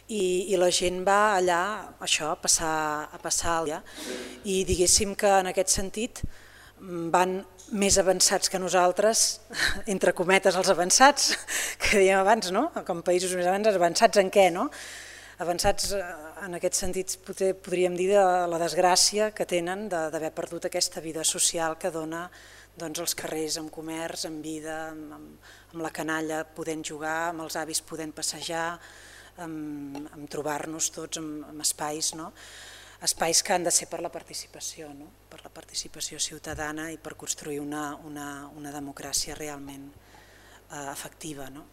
i, i la gent va allà això, a passar, a passar el dia i diguéssim que en aquest sentit van més avançats que nosaltres, (laughs) entre cometes els avançats, (laughs) que dèiem abans, no? com països més avançats, avançats en què? No? avançats eh, en aquest sentit podríem dir de la desgràcia que tenen d'haver perdut aquesta vida social que dona doncs, els carrers amb comerç, amb vida, amb, amb, la canalla podent jugar, amb els avis podent passejar, amb, amb trobar-nos tots amb, amb espais. No? espais que han de ser per la participació, no? per la participació ciutadana i per construir una, una, una democràcia realment eh, efectiva. No?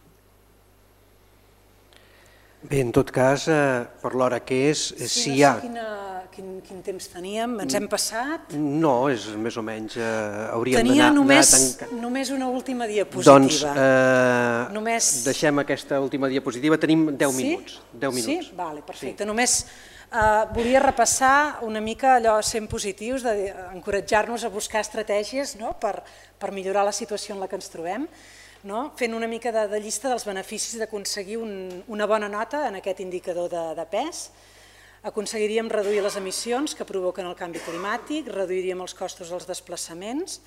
Bé, en tot cas, eh, per l'hora que és, sí, si no hi ha... quina, quin, quin temps teníem, ens hem passat. No, és més o menys... Eh, hauríem Tenia només, tancant. només una última diapositiva. Doncs eh, només... deixem aquesta última diapositiva, tenim 10 sí? minuts. 10 minuts. Sí? Vale, perfecte. Sí. Només eh, volia repassar una mica allò sent positius, d'encoratjar-nos a buscar estratègies no? per, per millorar la situació en la que ens trobem no? fent una mica de, de llista dels beneficis d'aconseguir un, una bona nota en aquest indicador de, de pes. Aconseguiríem reduir les emissions que provoquen el canvi climàtic, reduiríem els costos dels desplaçaments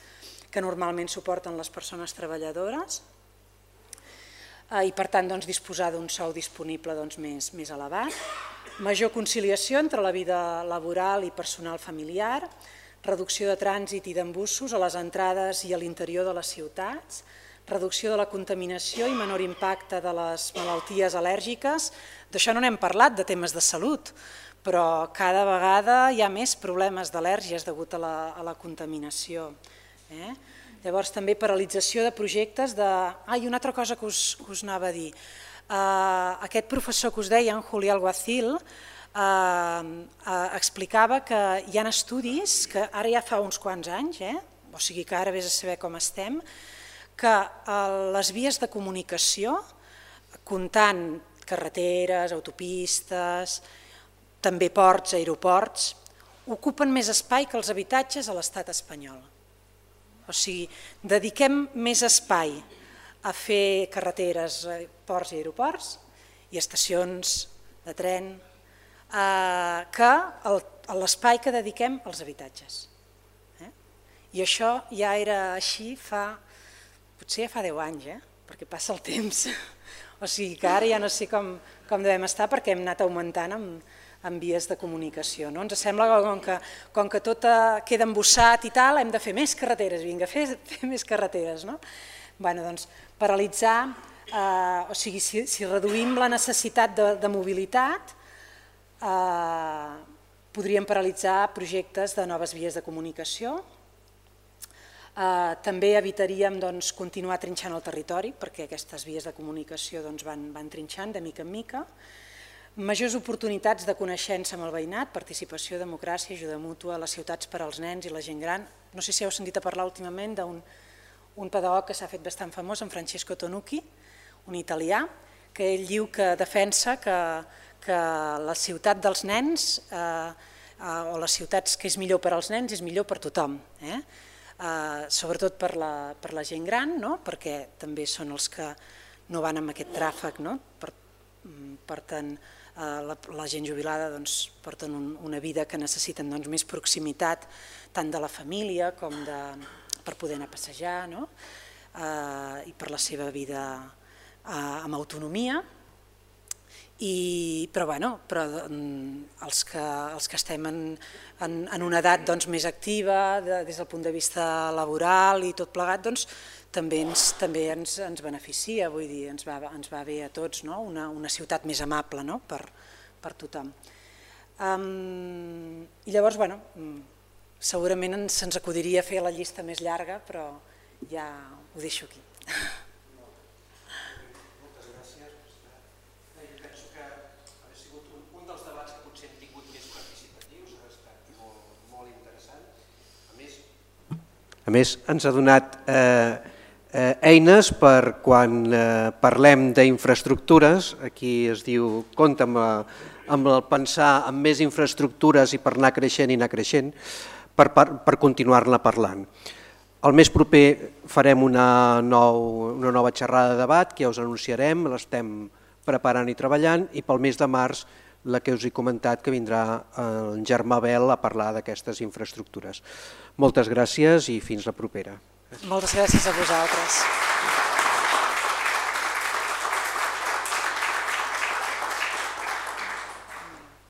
que normalment suporten les persones treballadores eh, i per tant doncs, disposar d'un sou disponible doncs, més, més elevat, major conciliació entre la vida laboral i personal familiar, reducció de trànsit i d'embussos a les entrades i a l'interior de les ciutats, reducció de la contaminació i menor impacte de les malalties al·lèrgiques. D'això no n'hem parlat, de temes de salut, però cada vegada hi ha més problemes d'al·lèrgies degut a la, a la contaminació. Eh? Llavors també paralització de projectes de... Ah, i una altra cosa que us, que us anava a dir. Uh, aquest professor que us deia, en Julià Alguacil, uh, uh, explicava que hi ha estudis, que ara ja fa uns quants anys, eh? o sigui que ara vés a saber com estem, que eh, les vies de comunicació, comptant carreteres, autopistes, també ports, aeroports, ocupen més espai que els habitatges a l'estat espanyol. O sigui, dediquem més espai a fer carreteres, ports i aeroports i estacions de tren eh, que l'espai que dediquem als habitatges. Eh? I això ja era així fa potser ja fa 10 anys, eh? perquè passa el temps. (laughs) O sigui que ara ja no sé com, com devem estar perquè hem anat augmentant amb, amb vies de comunicació. No? Ens sembla que com, que com que tot eh, queda embossat i tal, hem de fer més carreteres, vinga, fer, (laughs) fer més carreteres. No? Bueno, doncs, paralitzar, eh, o sigui, si, si reduïm la necessitat de, de mobilitat, eh, podríem paralitzar projectes de noves vies de comunicació, Eh, també evitaríem doncs, continuar trinxant el territori, perquè aquestes vies de comunicació doncs, van, van trinxant de mica en mica. Majors oportunitats de coneixença amb el veïnat, participació, democràcia, ajuda mútua les ciutats per als nens i la gent gran. No sé si heu sentit a parlar últimament d'un un pedagog que s'ha fet bastant famós, en Francesco Tonucchi, un italià, que ell diu que defensa que, que la ciutat dels nens eh, eh, o les ciutats que és millor per als nens és millor per tothom. Eh? Eh, sobretot per la, per la gent gran, no? perquè també són els que no van amb aquest tràfic, no? per, mm, per tant eh, la, la gent jubilada doncs, porten un, una vida que necessiten doncs, més proximitat tant de la família com de, per poder anar a passejar no? eh, i per la seva vida eh, amb autonomia i, però, bueno, però mm, els, que, els que estem en, en, en una edat doncs, més activa de, des del punt de vista laboral i tot plegat, doncs, també ens, també ens, ens beneficia, vull dir, ens va, ens va bé a tots, no? una, una ciutat més amable no? per, per tothom. Um, I llavors, bueno, mm, segurament se'ns acudiria fer la llista més llarga, però ja ho deixo aquí. (laughs) A més, ens ha donat eh, eh, eines per quan eh, parlem d'infraestructures, aquí es diu compta amb, amb el pensar en més infraestructures i per anar creixent i anar creixent, per, per, per continuar-ne parlant. El mes proper farem una, nou, una nova xerrada de debat que ja us anunciarem, l'estem preparant i treballant i pel mes de març la que us he comentat que vindrà en Germà Bel a parlar d'aquestes infraestructures. Moltes gràcies i fins la propera. Moltes gràcies a vosaltres.